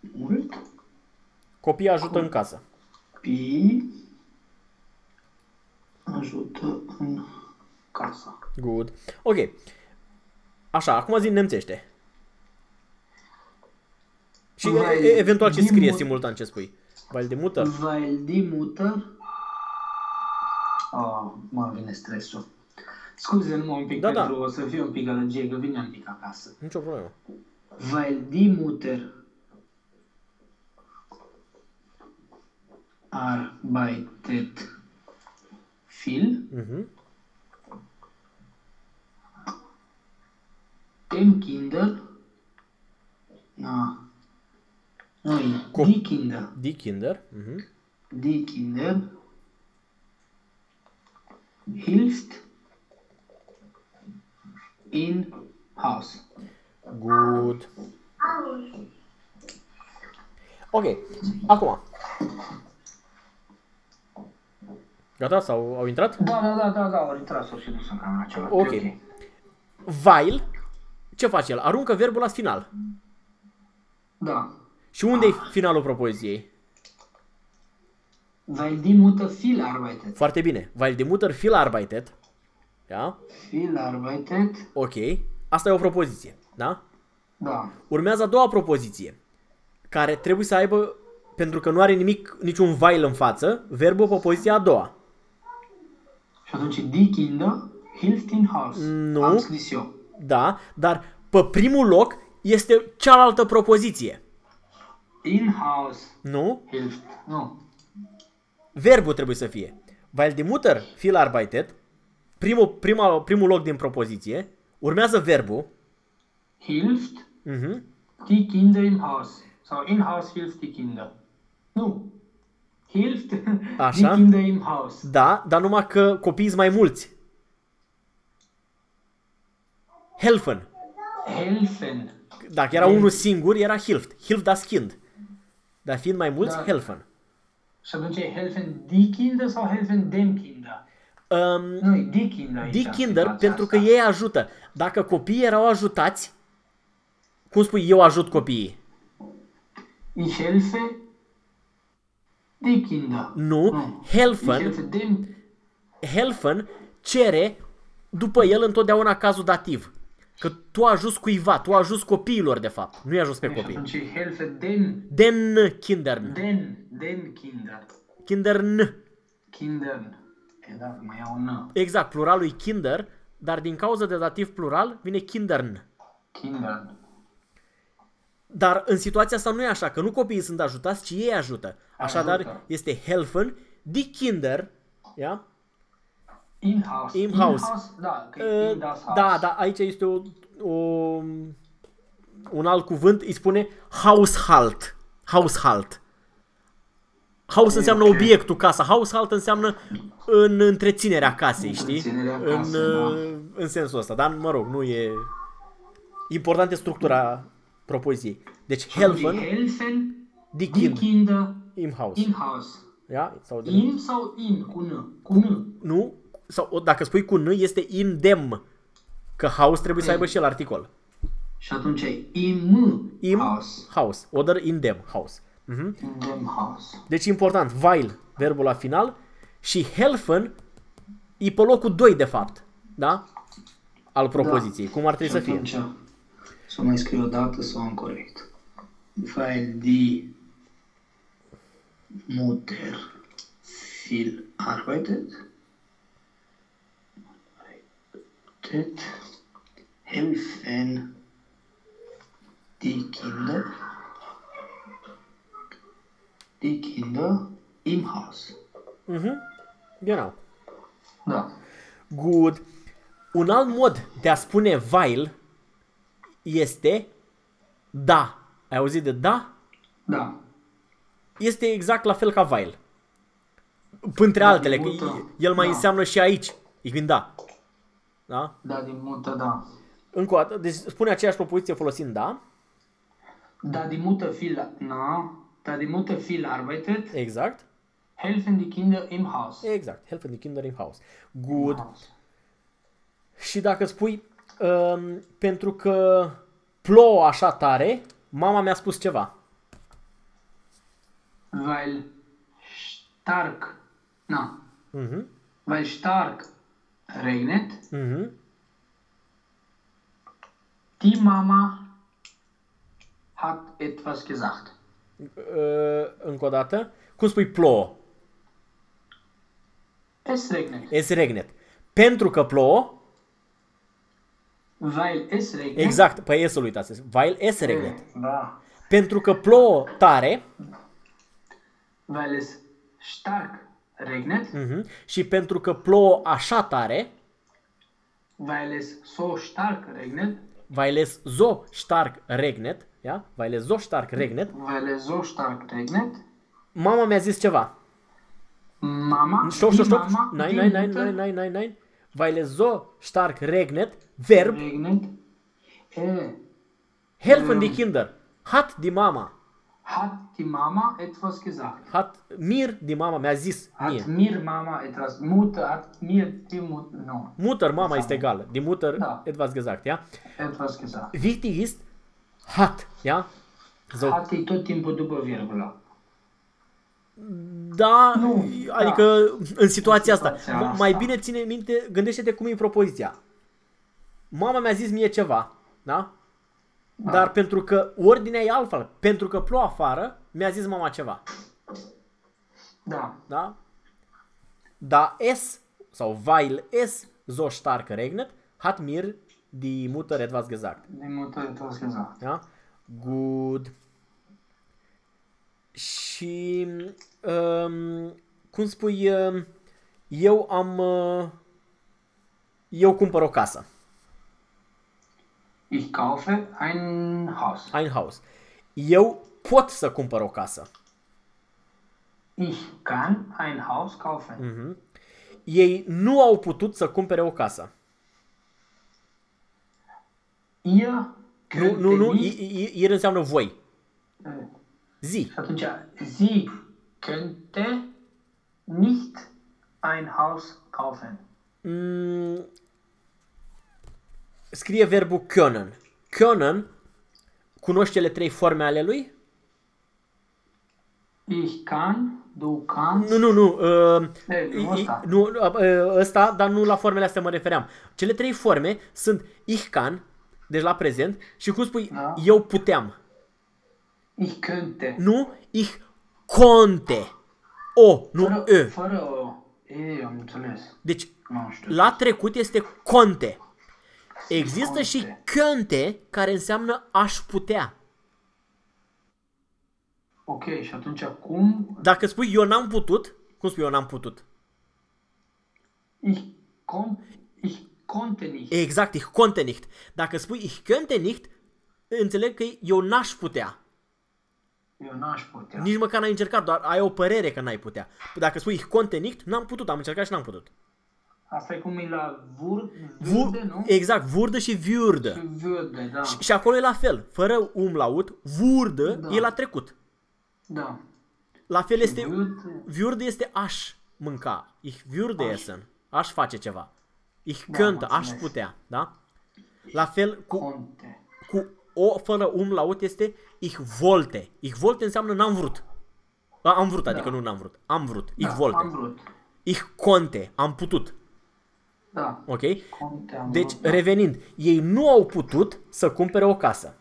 mult, copiii ajută în casă. copiii ajută în casă. Good. Ok. Așa, acum zi în nemțește. Și Weil e- eventual ce die scrie Mut- simultan ce spui. Weil de mută? Weil die Mutter... Oh, mă vine stresul. Scuze, numai un pic Da, da. pentru o să fiu un pic gălăgie, că vine un pic acasă. Nicio problemă. Weil die Mutter arbeitet viel, Mhm. dem Kinder, na, noi, Cum? die Kinder, Die Kinder. Mhm. die Kinder hilft in Haus. Good. Ok. Acum. Gata? Sau au intrat? Da, da, da, da, da, au intrat sau și nu sunt cam la ceva. Ok. E While. Ce face el? Aruncă verbul la final. Da. Și unde e finalul propoziției? Weil die Mutter viel arbeitet. Foarte bine. Weil die Mutter viel arbeitet. Da? Viel arbeitet. Ok. Asta e o propoziție. Da? Da. Urmează a doua propoziție. Care trebuie să aibă, pentru că nu are nimic, niciun while în față, verbul pe poziția a doua. Și atunci die Kinder hilft in Haus. Nu. Am scris eu. Da? Dar pe primul loc este cealaltă propoziție. In Haus Nu? hilft. Nu. Verbul trebuie să fie. Weil die Mutter viel arbeitet, primul, prima, primul loc din propoziție, urmează verbul, Hilft uh-huh, die Kinder im Haus. Sau in Haus hilft die Kinder. Nu. Hilft Așa. die Kinder im Haus. da, dar numai că copiii sunt mai mulți. Helfen. Helfen. Dacă era unul singur, era Hilft. Hilft das Kind. Dar fiind mai mulți, Da. Helfen. Și atunci e helfen die Kinder sau helfen dem Kinder? Um, Nu, e die Kinder aici. Die în Kinder, situația pentru că asta. ei ajută. Dacă copiii erau ajutați, cum spui, eu ajut copiii? Ich helfe die Kinder. Nu, Nu. Ich helfen, helfe dem helfen cere după el întotdeauna cazul dativ. Că tu ajuți cuiva, tu ajuți copiilor de fapt, nu i ajuți pe Și copii. atunci ich helfe den, Den Kindern. den, den Kinder. Kindern. Kindern. E da, mai iau un N. Exact, pluralul e kinder, dar din cauza de dativ plural vine kindern. Kindern. Dar în situația asta nu e așa, că nu copiii sunt ajutați, ci ei ajută. Așadar, Ajută. este helfen, die Kinder, ja? In Haus. In Haus. Da, că e Uh, in das Haus. Da, da, aici este o, o, un alt cuvânt, îi spune household. Household. House înseamnă ok. obiectul, casa. Household înseamnă în întreținerea casei, știi? Întreținerea în, casei, da. uh, în sensul ăsta. Dar, mă rog, nu e... Important e structura propoziției. Deci, Și atunci e helfen, helfen die die Kind, Kinder im Haus. in Haus. Ja? Sau de... In sau in, cu N. Cu N. Nu? Sau o- dacă spui cu N, este in dem. Că house trebuie să aibă și el articol. Și atunci e im, Im Haus. house. Oder in dem house. Mhm. In dem Haus. Deci important, while, verbul la final și helfen e pe locul 2 de fapt. Da? Al propoziției. Cum ar trebui să Și fie? atunci, să mai scriu o dată să o am corect. Weil die Mutter viel arbeitet, arbeitet helfen die Kinder, die Kinder im Haus. Mhm. Genau. Da. Good. Un alt mod de a spune while este da. Ai auzit de da? Da. Este exact la fel ca while. Printre Da, altele, că din mută. el mai Da. înseamnă și aici. Ich bin da. Da? Da, din mută, da. Încă o dată, deci spune aceeași propoziție folosind da. Da, die Mutter viel, na, da die Mutter viel arbeitet, Exact. helfen die Kinder im Haus. Exact. Helfen die Kinder im Haus. Good. Haus. Și dacă spui um, pentru că plouă așa tare, mama mi-a spus ceva. Weil stark, na, Mhm. weil stark regnet, Mhm. die Mama hat etwas gesagt. Uh, încă o dată. Cum spui plouă? Es regnet. Es regnet. Pentru că plouă, Weil es regnet. exact, pe S-ul uitați. Weil es regnet. Da. Pentru că plouă tare Weil es stark regnet, mhm, și pentru că plouă așa tare, weil es so stark regnet, weil es so stark regnet, ja? Weil es so stark regnet, weil es so stark regnet, mama mi-a zis ceva. Mama, Stopp, die stopp, stopp. Mama, Nein, die nein, nein, Mutter nein, nein, nein, nein. Weil es so stark regnet, Verb, regnet, äh, helfen die Kinder. Hat die Mama. Hat die Mama etwas gesagt. Hat mir die Mama mi-a zis Hat mie. mir Mama etwas, Mutter hat mir die Mutter, no, Mutter, Mama este egal. Die Mutter Da. etwas gesagt, ja? etwas gesagt. Wichtig ist hat, ja? So, Hat e tot timpul după virgulă. da, Nu, adică în situația asta, situația mai asta. bine ține minte, gândește-te cum e propoziția. Mama mi-a zis mie ceva, da? Dar pentru că ordinea e altfel, pentru că plouă afară, mi-a zis mama ceva. Da, Da? Da es sau weil es so stark regnet, hat mir die Mutter etwas gesagt. die Mutter etwas gesagt. Da? Good. Și um, cum spui, um, eu am uh, eu cumpăr o casă, Ich kaufe ein Haus. ein Haus. Eu pot să cumpăr o casă. Ich kann ein Haus kaufen. Mhm. Ei nu au putut să cumpere o casă. Ihr Nu, könnt nu, nu, nicht, i- i- ir înseamnă voi. äh, Zi. Și atunci, sie könnte nicht ein Haus kaufen. Mm, scrie verbul können. Können, cunoști cele trei forme ale lui? Ich kann, du kannst. Nu, nu, nu. Uh, Ei, nu ăsta. nu uh, ăsta, dar nu la formele astea mă refeream. Cele trei forme sunt ich kann, deci la prezent, și cum spui, Da. eu puteam. Ich könnte. Nu, ich konnte. O, nu Fără, ö. fără o. E, am înțeles. Deci, Nu știu. la trecut este conte. Există și Conte. cânte care înseamnă aș putea. Ok, și atunci cum? Dacă spui eu n-am putut, cum spui eu n-am putut? Ich, kon, ich konnte nicht. Exact, ich konnte nicht. Dacă spui ich könnte nicht, înțeleg că eu n-aș putea. Eu n-aș putea. Nici măcar n-ai încercat, doar ai o părere că n-ai putea. Dacă spui ich konnte nicht, n-am putut, am încercat și n-am putut. Asta e cum e la vur, Vu- würde, nu? exact, wurde și würde. Și Würde, da. Și acolo e la fel, fără umlaut, wurde Da. e la trecut. Da. La fel este, Würde, würde este aș mânca. Ich würde Aș. essen. Aș face ceva. Ich Da, könnte, am aș înțeles. putea, da? La fel cu conte. cu o fără umlaut este ich wollte. Ich wollte înseamnă n-am vrut. A, Am vrut, adică nu n-am vrut. Am vrut. Ich Da, wollte. am vrut. Ich konnte. Am putut. Da. Ok? Conte am Deci, vrut, da. revenind, ei nu au putut să cumpere o casă.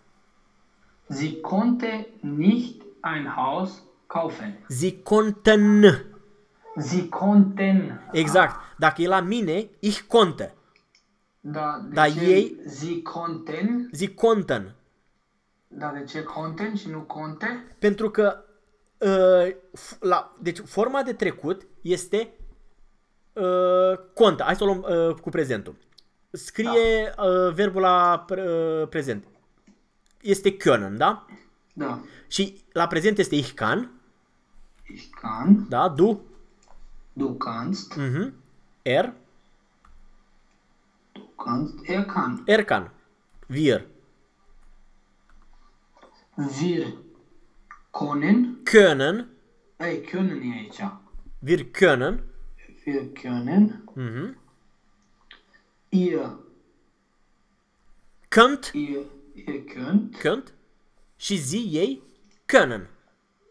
Sie konnte nicht ein Haus kaufen. Sie konnten. Sie konnten. Exact. Dacă e la mine, ich konnte. Da, de Dar ce ei- Sie konnten. Sie konnten. Da, de ce konnten și nu conte? Pentru că uh, f- la, deci forma de trecut este uh, contă. Hai să o luăm uh, cu prezentul. Scrie Da. uh, verbul la pre- uh, prezent. Este können, da? Da. Și la prezent este ich kann, Ich kann, da? Du, du kannst, mhm. er, du kannst, er kann. er kann, wir, Wir können, können, ei, können e aici. wir können, Wir können, mhm. ihr, könnt, ihr, ihr könnt, könnt și zi ei? Können.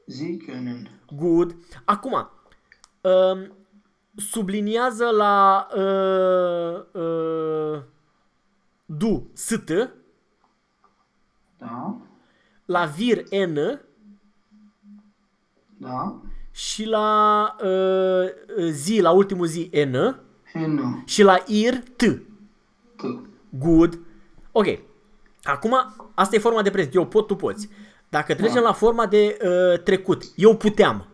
sie können. Good. Acum, um, subliniază la uh, uh, du st, Da, la vir n. Da, și la uh, zi, la ultimul zi n e nu, și la ir t. t. Good. Ok. Acum, asta e forma de prezent. Eu pot, tu poți. Dacă trecem la forma de uh, trecut, eu puteam.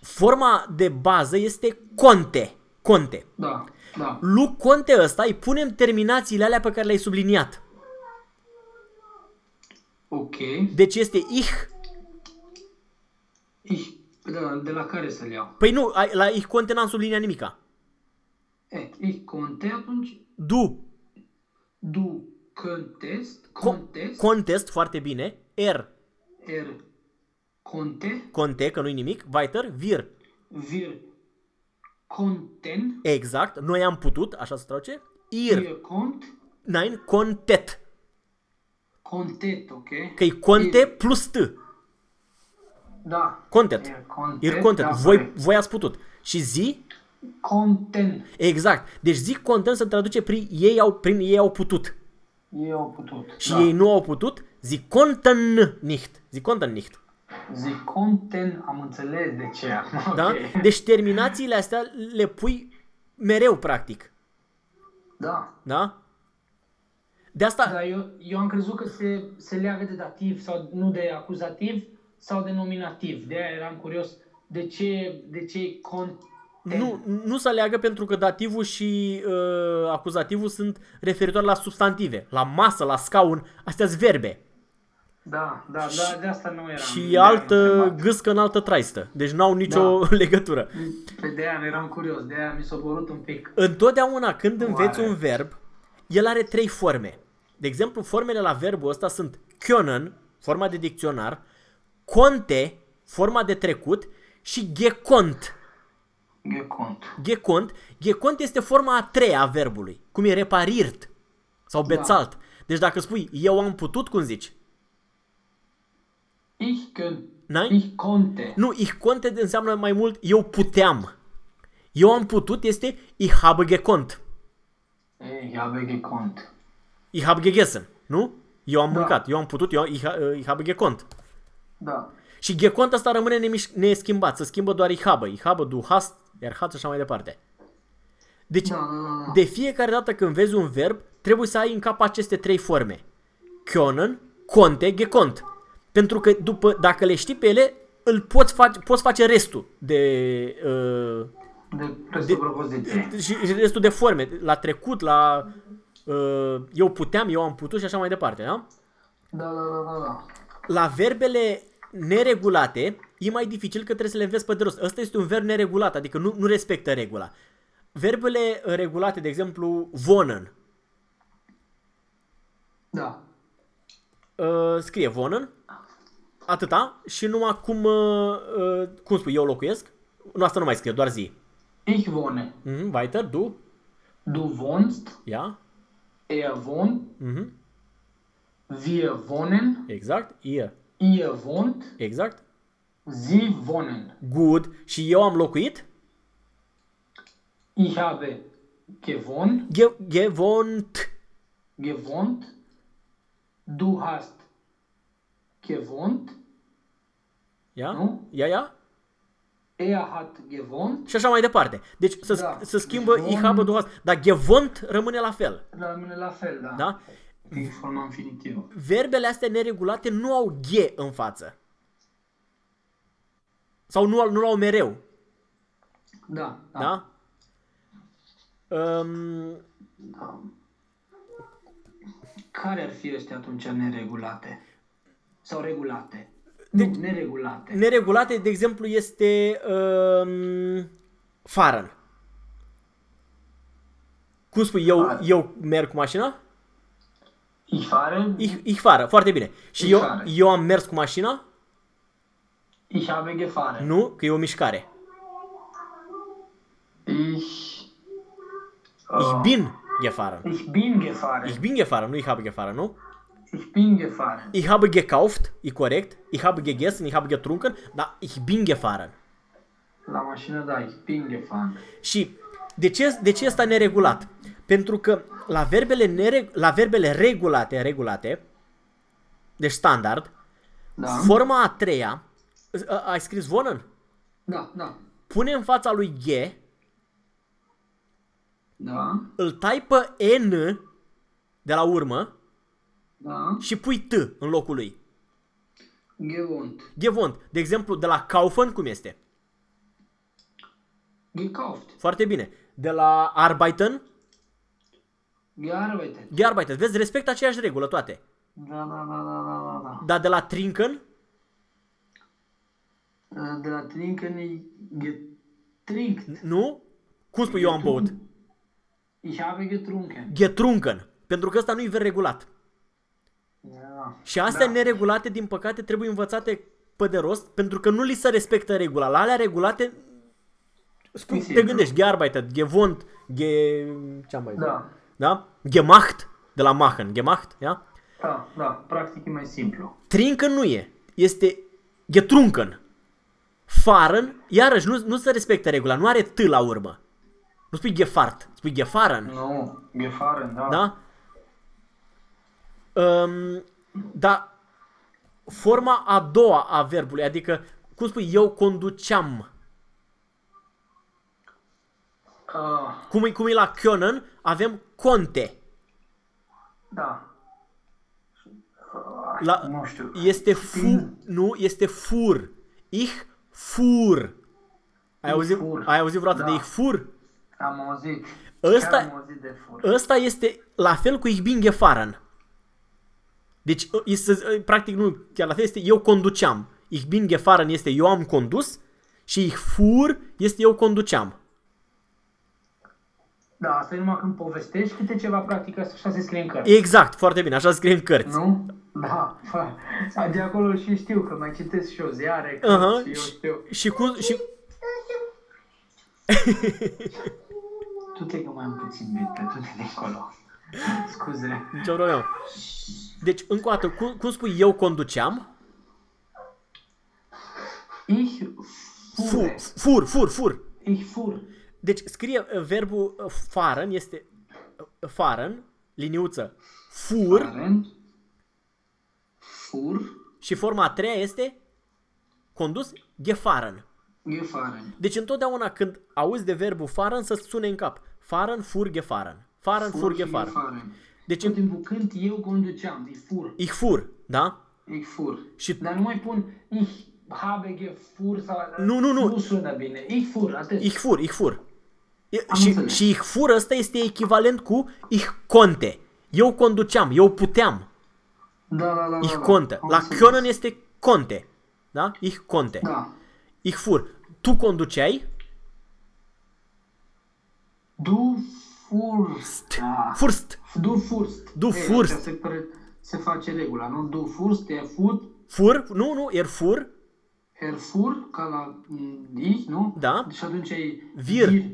Forma de bază este conte. Conte. Da, da, Lui conte ăsta îi punem terminațiile alea pe care le-ai subliniat. ok. Deci este ich. Ich, de la, de la care să-l iau? Păi nu, ai- la ich conte n-am subliniat nimica. E, ich conte atunci, Du, du könntest, co- contest, contest, foarte bine. Er, er conte, conte, că nu-i nimic. Weiter, wir. wir konnten, Exact, noi am putut, așa se traduce. Ir, ihr konnt, nein, contet. contet, ok? Că e conte plus t. Da. Contet. Ir contet, Ir contet. da, Voi, corect. voi ați putut. Și zi, Conten. exact. Deci zi content se traduce prin ei au, prin ei au putut. Ei au putut. Și da. ei nu au putut, zi conten nicht. Zi conten nicht. Zic conten, am înțeles de ce. Da? Ok. Deci terminațiile astea le pui mereu, practic. Da. Da? De asta, Dar eu, eu am crezut că se, se leagă de dativ sau nu de acuzativ sau de nominativ. De aia eram curios de ce, de ce e conten. nu, nu se leagă pentru că dativul și uh, acuzativul sunt referitoare la substantive, la masă, la scaun, astea sunt verbe. Da, da, da, de asta nu eram. Și de-aia am altă întrebat. gâscă în altă traistă. Deci n-au nicio legătură. Pe de aia eram curios, de aia mi s-a părut un pic. Întotdeauna când înveți Oare? un verb, el are trei forme. De exemplu, formele la verbul ăsta sunt können, forma de dicționar, conte, forma de trecut și gekonnt. E cont. Gekonnt, gekonnt este forma a treia a verbului, cum e reparirt sau bezahlt. Deci dacă spui eu am putut, cum zici? Ich könnt. Nein? Ich konnte. Nu, ich konnte înseamnă mai mult eu puteam. Eu am putut este ich habe gekonnt. Ich habe gekonnt. Ich habe gegessen, nu? Eu am Da. mâncat, eu am putut, eu ich, ich habe gekonnt. Da. Și gekonnt asta rămâne nemiș- neschimbat, se schimbă doar ich habe. Ich habe, du hast, er hat și așa mai departe. Deci, Da, da, da, da. de fiecare dată când vezi un verb, trebuie să ai în cap aceste trei forme. Können, conte, gekonnt. Pentru că după, dacă le știi pe ele, îl poți face, poți face restul de, uh, De restul propoziției. și restul de forme, la trecut, la uh, eu puteam, eu am putut și așa mai departe, da? Da, da, da, da, da. La verbele neregulate e mai dificil că trebuie să le înveți pe de rost. Ăsta este un verb neregulat, adică nu, nu respectă regula. Verbele uh, regulate, de exemplu, wohnen, Da. uh, scrie wohnen, atâta, și numai cum, uh, uh, cum spui, eu locuiesc, nu, asta nu mai scrie, doar zi. Ich wohne. Mhm, weiter, du, Du wohnst. ja, Er wohnt. mhm, Wir wohnen. exact, ihr, Ihr wohnt. exact, Sie wohnen. good, și eu am locuit, Ich habe gewohnt. ge, gewohnt, Gewohnt. Du hast gewohnt. ja, Nu? ja, ja, Er hat gewohnt. și așa mai departe. Deci să, Da. să schimbă Deci ich von- habe, du hast, dar gewohnt rămâne la fel, La mine la fel, da. da? E forma infinitivă. Verbele astea neregulate nu au g în față. Sau nu, nu au mereu, Da, da. da? Um, Da. Care ar fi ăștia atunci neregulate? Sau regulate? Deci- nu, neregulate. neregulate, de exemplu, este um, Fahren. Cum spui, eu, Fahren. eu merg cu mașina? Ich fahre, Ich, ich fahre, foarte bine. Și Ich eu, fahre. eu am mers cu mașina? ich habe gefahren. Nu, că e o mișcare. Ich, Ich oh, bin gefahren. ich bin gefahren. Ich bin gefahren, nu ich habe gefahren, nu? Ich bin gefahren. Ich habe gekauft, e corect. Ich habe gegessen, ich habe getrunken, dar ich bin gefahren. La mașină, da, ich bin gefahren. Și de ce, de ce este neregulat? Pentru că la verbele, nere, la verbele regulate, regulate, deci standard, Da? forma a treia, a- ai scris wonen? Da, da. Pune în fața lui G, Da, îl tai pe N de la urmă da. și pui T în locul lui. Gewohnt. Gewohnt. De exemplu, de la kaufen, cum este? Gekauft. Foarte bine. De la arbeiten, Gearbeitet. gearbeitet. Vezi, respectă aceeași regulă toate. Da, da, da, da, da, da, da. Dar de la trinken, De la trinken e getrinkt. nu? Cum spui eu am băut? Ich habe getrunken. Getrunken. Pentru că ăsta nu e ver regulat. Da. Și astea Da. neregulate, din păcate, trebuie învățate pe de rost, pentru că nu li se respectă regula. La alea regulate, spui, te Simplu. gândești, gearbeitet, gewohnt, ge... ce-am mai zis? Da. Da? Gemacht, de la machen, gemacht, ja? Da, da, practic e mai simplu. Trinken nu e, este getrunken. Fahren, iarăși, nu, nu se respectă regula, nu are T la urmă. Nu spui gefart, spui gefahren. Nu, gefahren, da. Da? Um, dar forma a doua a verbului, adică, cum spui, eu conduceam. Ah, Cum e, cum e la Können, avem conte. da. Ah, La, nu știu. este fu, nu, este fur. Ich fur. Ai Ich auzit, fur. ai auzit vreodată Da. de ich fur? Am auzit. Ăsta- Chiar am auzit de fur. Ăsta este la fel cu ich bin gefahren. Deci, este, practic, nu, chiar la fel este eu conduceam. Ich bin gefahren este eu am condus și ich fur este eu conduceam. Da, asta e numai când povestești câte ceva, practic, asta așa se scrie în cărți. Exact, foarte bine, așa scrie în cărți. Nu? Da, fa. De acolo și știu că mai citesc și eu ziare, cărți, Aha, și eu și, știu. și cum, și, Tu te că mai am puțin bit pe tu de acolo. Scuze. nicio problemă. Deci, încă o dată, cum, cum spui eu conduceam? Ich Fur, fure. fur, fur, fur. Ich fur. Deci, scrie uh, verbul uh, fahren, este uh, fahren, liniuță, fur, Fahren. Fur. și forma a treia este condus, gefahren. Gefahren. Deci întotdeauna când auzi de verbul fahren să-ți sune în cap. Fahren, fur, gefahren. Fahren, fur, și gefahren. gefahren. Deci Tot timpul când eu conduceam, ich fur. ich fur, da? Ich fur. Și- Dar nu mai pun ich habe gefur sau... Nu, nu, nu. Nu sună bine. Ich fur, atât. Ich fur, ich fur. E- Am și, înțeles. și ich fur ăsta este echivalent cu ich conte. Eu conduceam, eu puteam. Da, da, da. Ich da, da. conte. Am La înțeles. Können este conte. Da? Ich conte. Da. Ich fur. Tu conduceai? Du furst. Da. Furst. Du furst. Du Ei, furst. așa Se, pare- se face regula, nu? Du furst, er furt, Fur? Nu, nu, er fur. er fur, ca la mm, ich, nu? Da. Și atunci e Wir. wir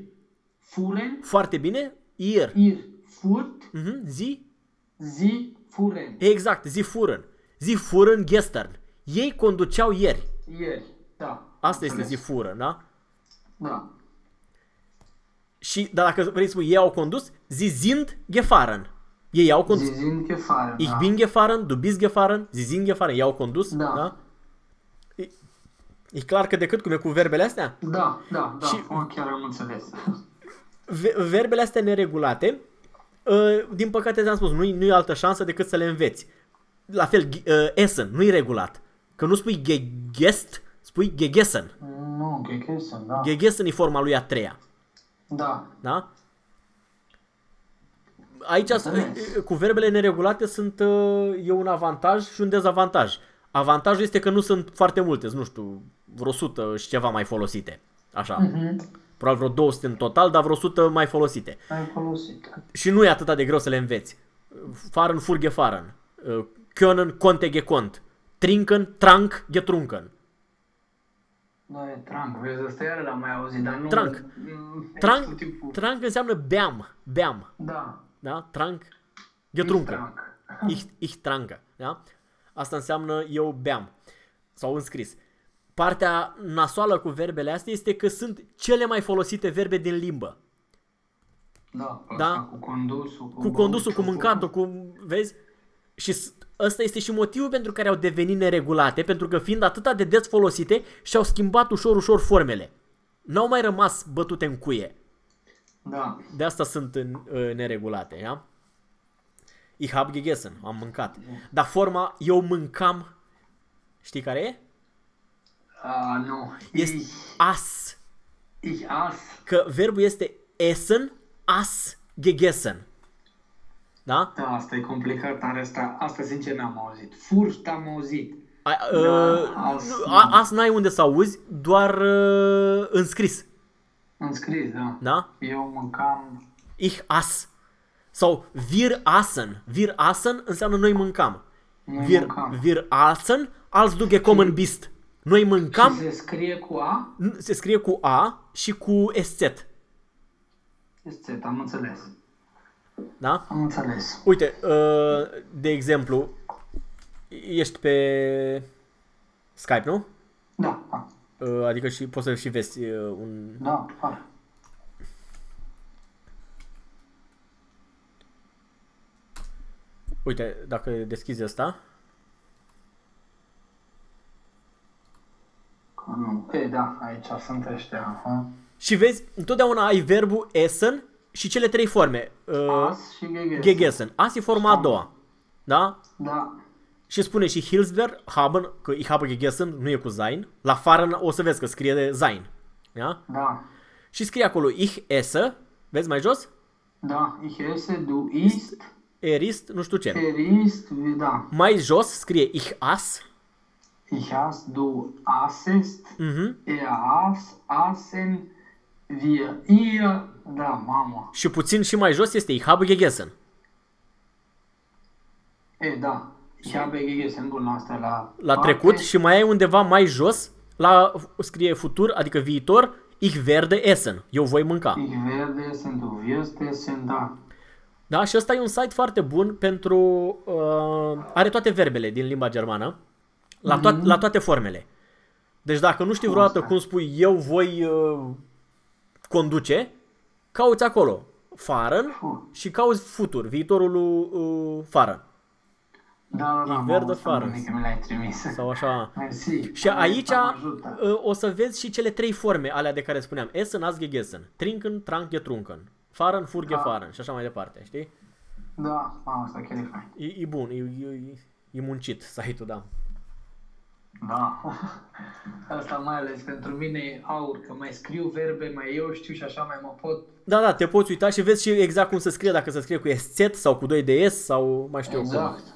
furen, Foarte bine. Ir. ihr furt, Mhm. Zi. sie furen. Exact, zi furen. Zi furen gestern. Ei conduceau ieri. Ieri. Da. Asta este înțeles. zi furen, da? Da. Și, dar dacă vrei să spui ei au condus, zi sind gefahren. Ei au condus. Sie sind gefahren. Ich da. bin gefahren, du bist gefahren, sie sind gefahren, ei au condus, Da. da? E, e clar că decât cum e cu verbele astea, Da, da, da. Și- Și... chiar am înțeles. Ve- verbele astea neregulate, uh, din păcate ți-am spus, nu-i, nu-i altă șansă decât să le înveți. La fel, g- uh, Essen, nu-i regulat. Că nu spui gegest, spui gegessen. nu, gegessen, da. Gegessen e forma lui a treia, da. da? aici Înțeles. cu verbele neregulate sunt uh, e un avantaj și un dezavantaj. Avantajul este că nu sunt foarte multe, nu știu, vreo 100 și ceva mai folosite. Așa. Mhm. Probabil vreo 200 în total, dar vreo 100 mai folosite. Ai folosit. Și nu e atât de greu să le înveți. Fahren, furge, fahren. Uh, Können, conte, gekont. Trinken, trank, getrunken. Da, e trank. Vezi, ăsta iară l-am mai auzit, dar nu... Trank. Mm, Trank, exclusivul. trank înseamnă beam. Beam. Da. Da? Trank, getrunken. Trank. Ich, ich tranke. Da? Asta înseamnă eu beam. Sau înscris. Partea nasoală cu verbele astea este că sunt cele mai folosite verbe din limbă. Da, Da. asta cu condusul, cu, Cu condusul, cu băutul, mâncatul, cu... Vezi? Și s- ăsta este și motivul pentru care au devenit neregulate, pentru că fiind atât de des folosite, și-au schimbat ușor, ușor formele. N-au mai rămas bătute în cuie. Da. De asta sunt în, uh, neregulate, ja? Ich hab gegessen, am mâncat. Dar forma eu mâncam, știi care e? A, nu. Este Ich, as. ich as. Că verbul este essen, as, gegessen. Da? Da, asta e complicat, dar asta, asta sincer n-am auzit. Furst am auzit. A, Da, uh, as nu, nu. a, as n-ai unde să auzi, doar uh, înscris. Am scris, da. Da? Eu mâncam... Ich as. Sau wir assen. Wir assen înseamnă noi mâncam. Noi wir, mâncam. wir assen, als du gekommen bist. Noi mâncam, Și se scrie cu A? n- se scrie cu A și cu SZ. Este, am înțeles. Da? Am înțeles. Uite, uh, de exemplu, ești pe Skype, nu? Da, da. Uh, Adică și poți să și vezi uh, un... Da, da. Uite, dacă deschizi asta, Că Nu. E, da, aici sunt ăștia. Aha. și vezi, întotdeauna ai verbul essen și cele trei forme. Uh, As și gegessen. gegessen. Asta e forma a doua. Da? Da. Și spune și Hilsver, haben, că ich habe gegessen, nu e cu sein. La fahren o să vezi că scrie de sein. Da? Da. Și scrie acolo ich esse, vezi mai jos? Da. Ich esse, du isst, Er ist, nu știu ce. er isst, wie- da. Mai jos scrie ich ass. Ich ass, du assest, Mhm. er ass, assen, wir, ihr, da, mamă. Și puțin și mai jos este ich habe gegessen. E, da. Ich habe gegessen, bun, asta la... La parte. trecut și mai ai undeva mai jos, la scrie futur, adică viitor, ich werde essen. Eu voi mânca. Ich werde essen, du wirst essen, da. Da? Și ăsta e un site foarte bun pentru... Uh, are toate verbele din limba germană, la, to- la toate formele. Deci dacă nu știi vreodată cum spui eu voi uh, conduce, cauți acolo fahren Fu. și cauți futur, viitorul lui uh, fahren. Da, da, da, Ich mă, werde asta fahren. bine că mi l-ai trimis. Sau așa. Mersi. Și aici Asta mă ajută. uh, o să vezi și cele trei forme alea de care spuneam. Essen, as, gegessen. Trinken, trank, getrunken. Fahren, furge, Da. fahren. Și așa mai departe, știi? Da, mamă, asta chiar e fain. E, e bun, e, e, e muncit site-ul, da. Da. Asta mai ales pentru mine e aur, că mai scriu verbe, mai eu știu și așa mai mă pot. Da, da, te poți uita și vezi și exact cum se scrie, dacă se scrie cu SZ sau cu 2 de S sau mai știu eu cum. Exact.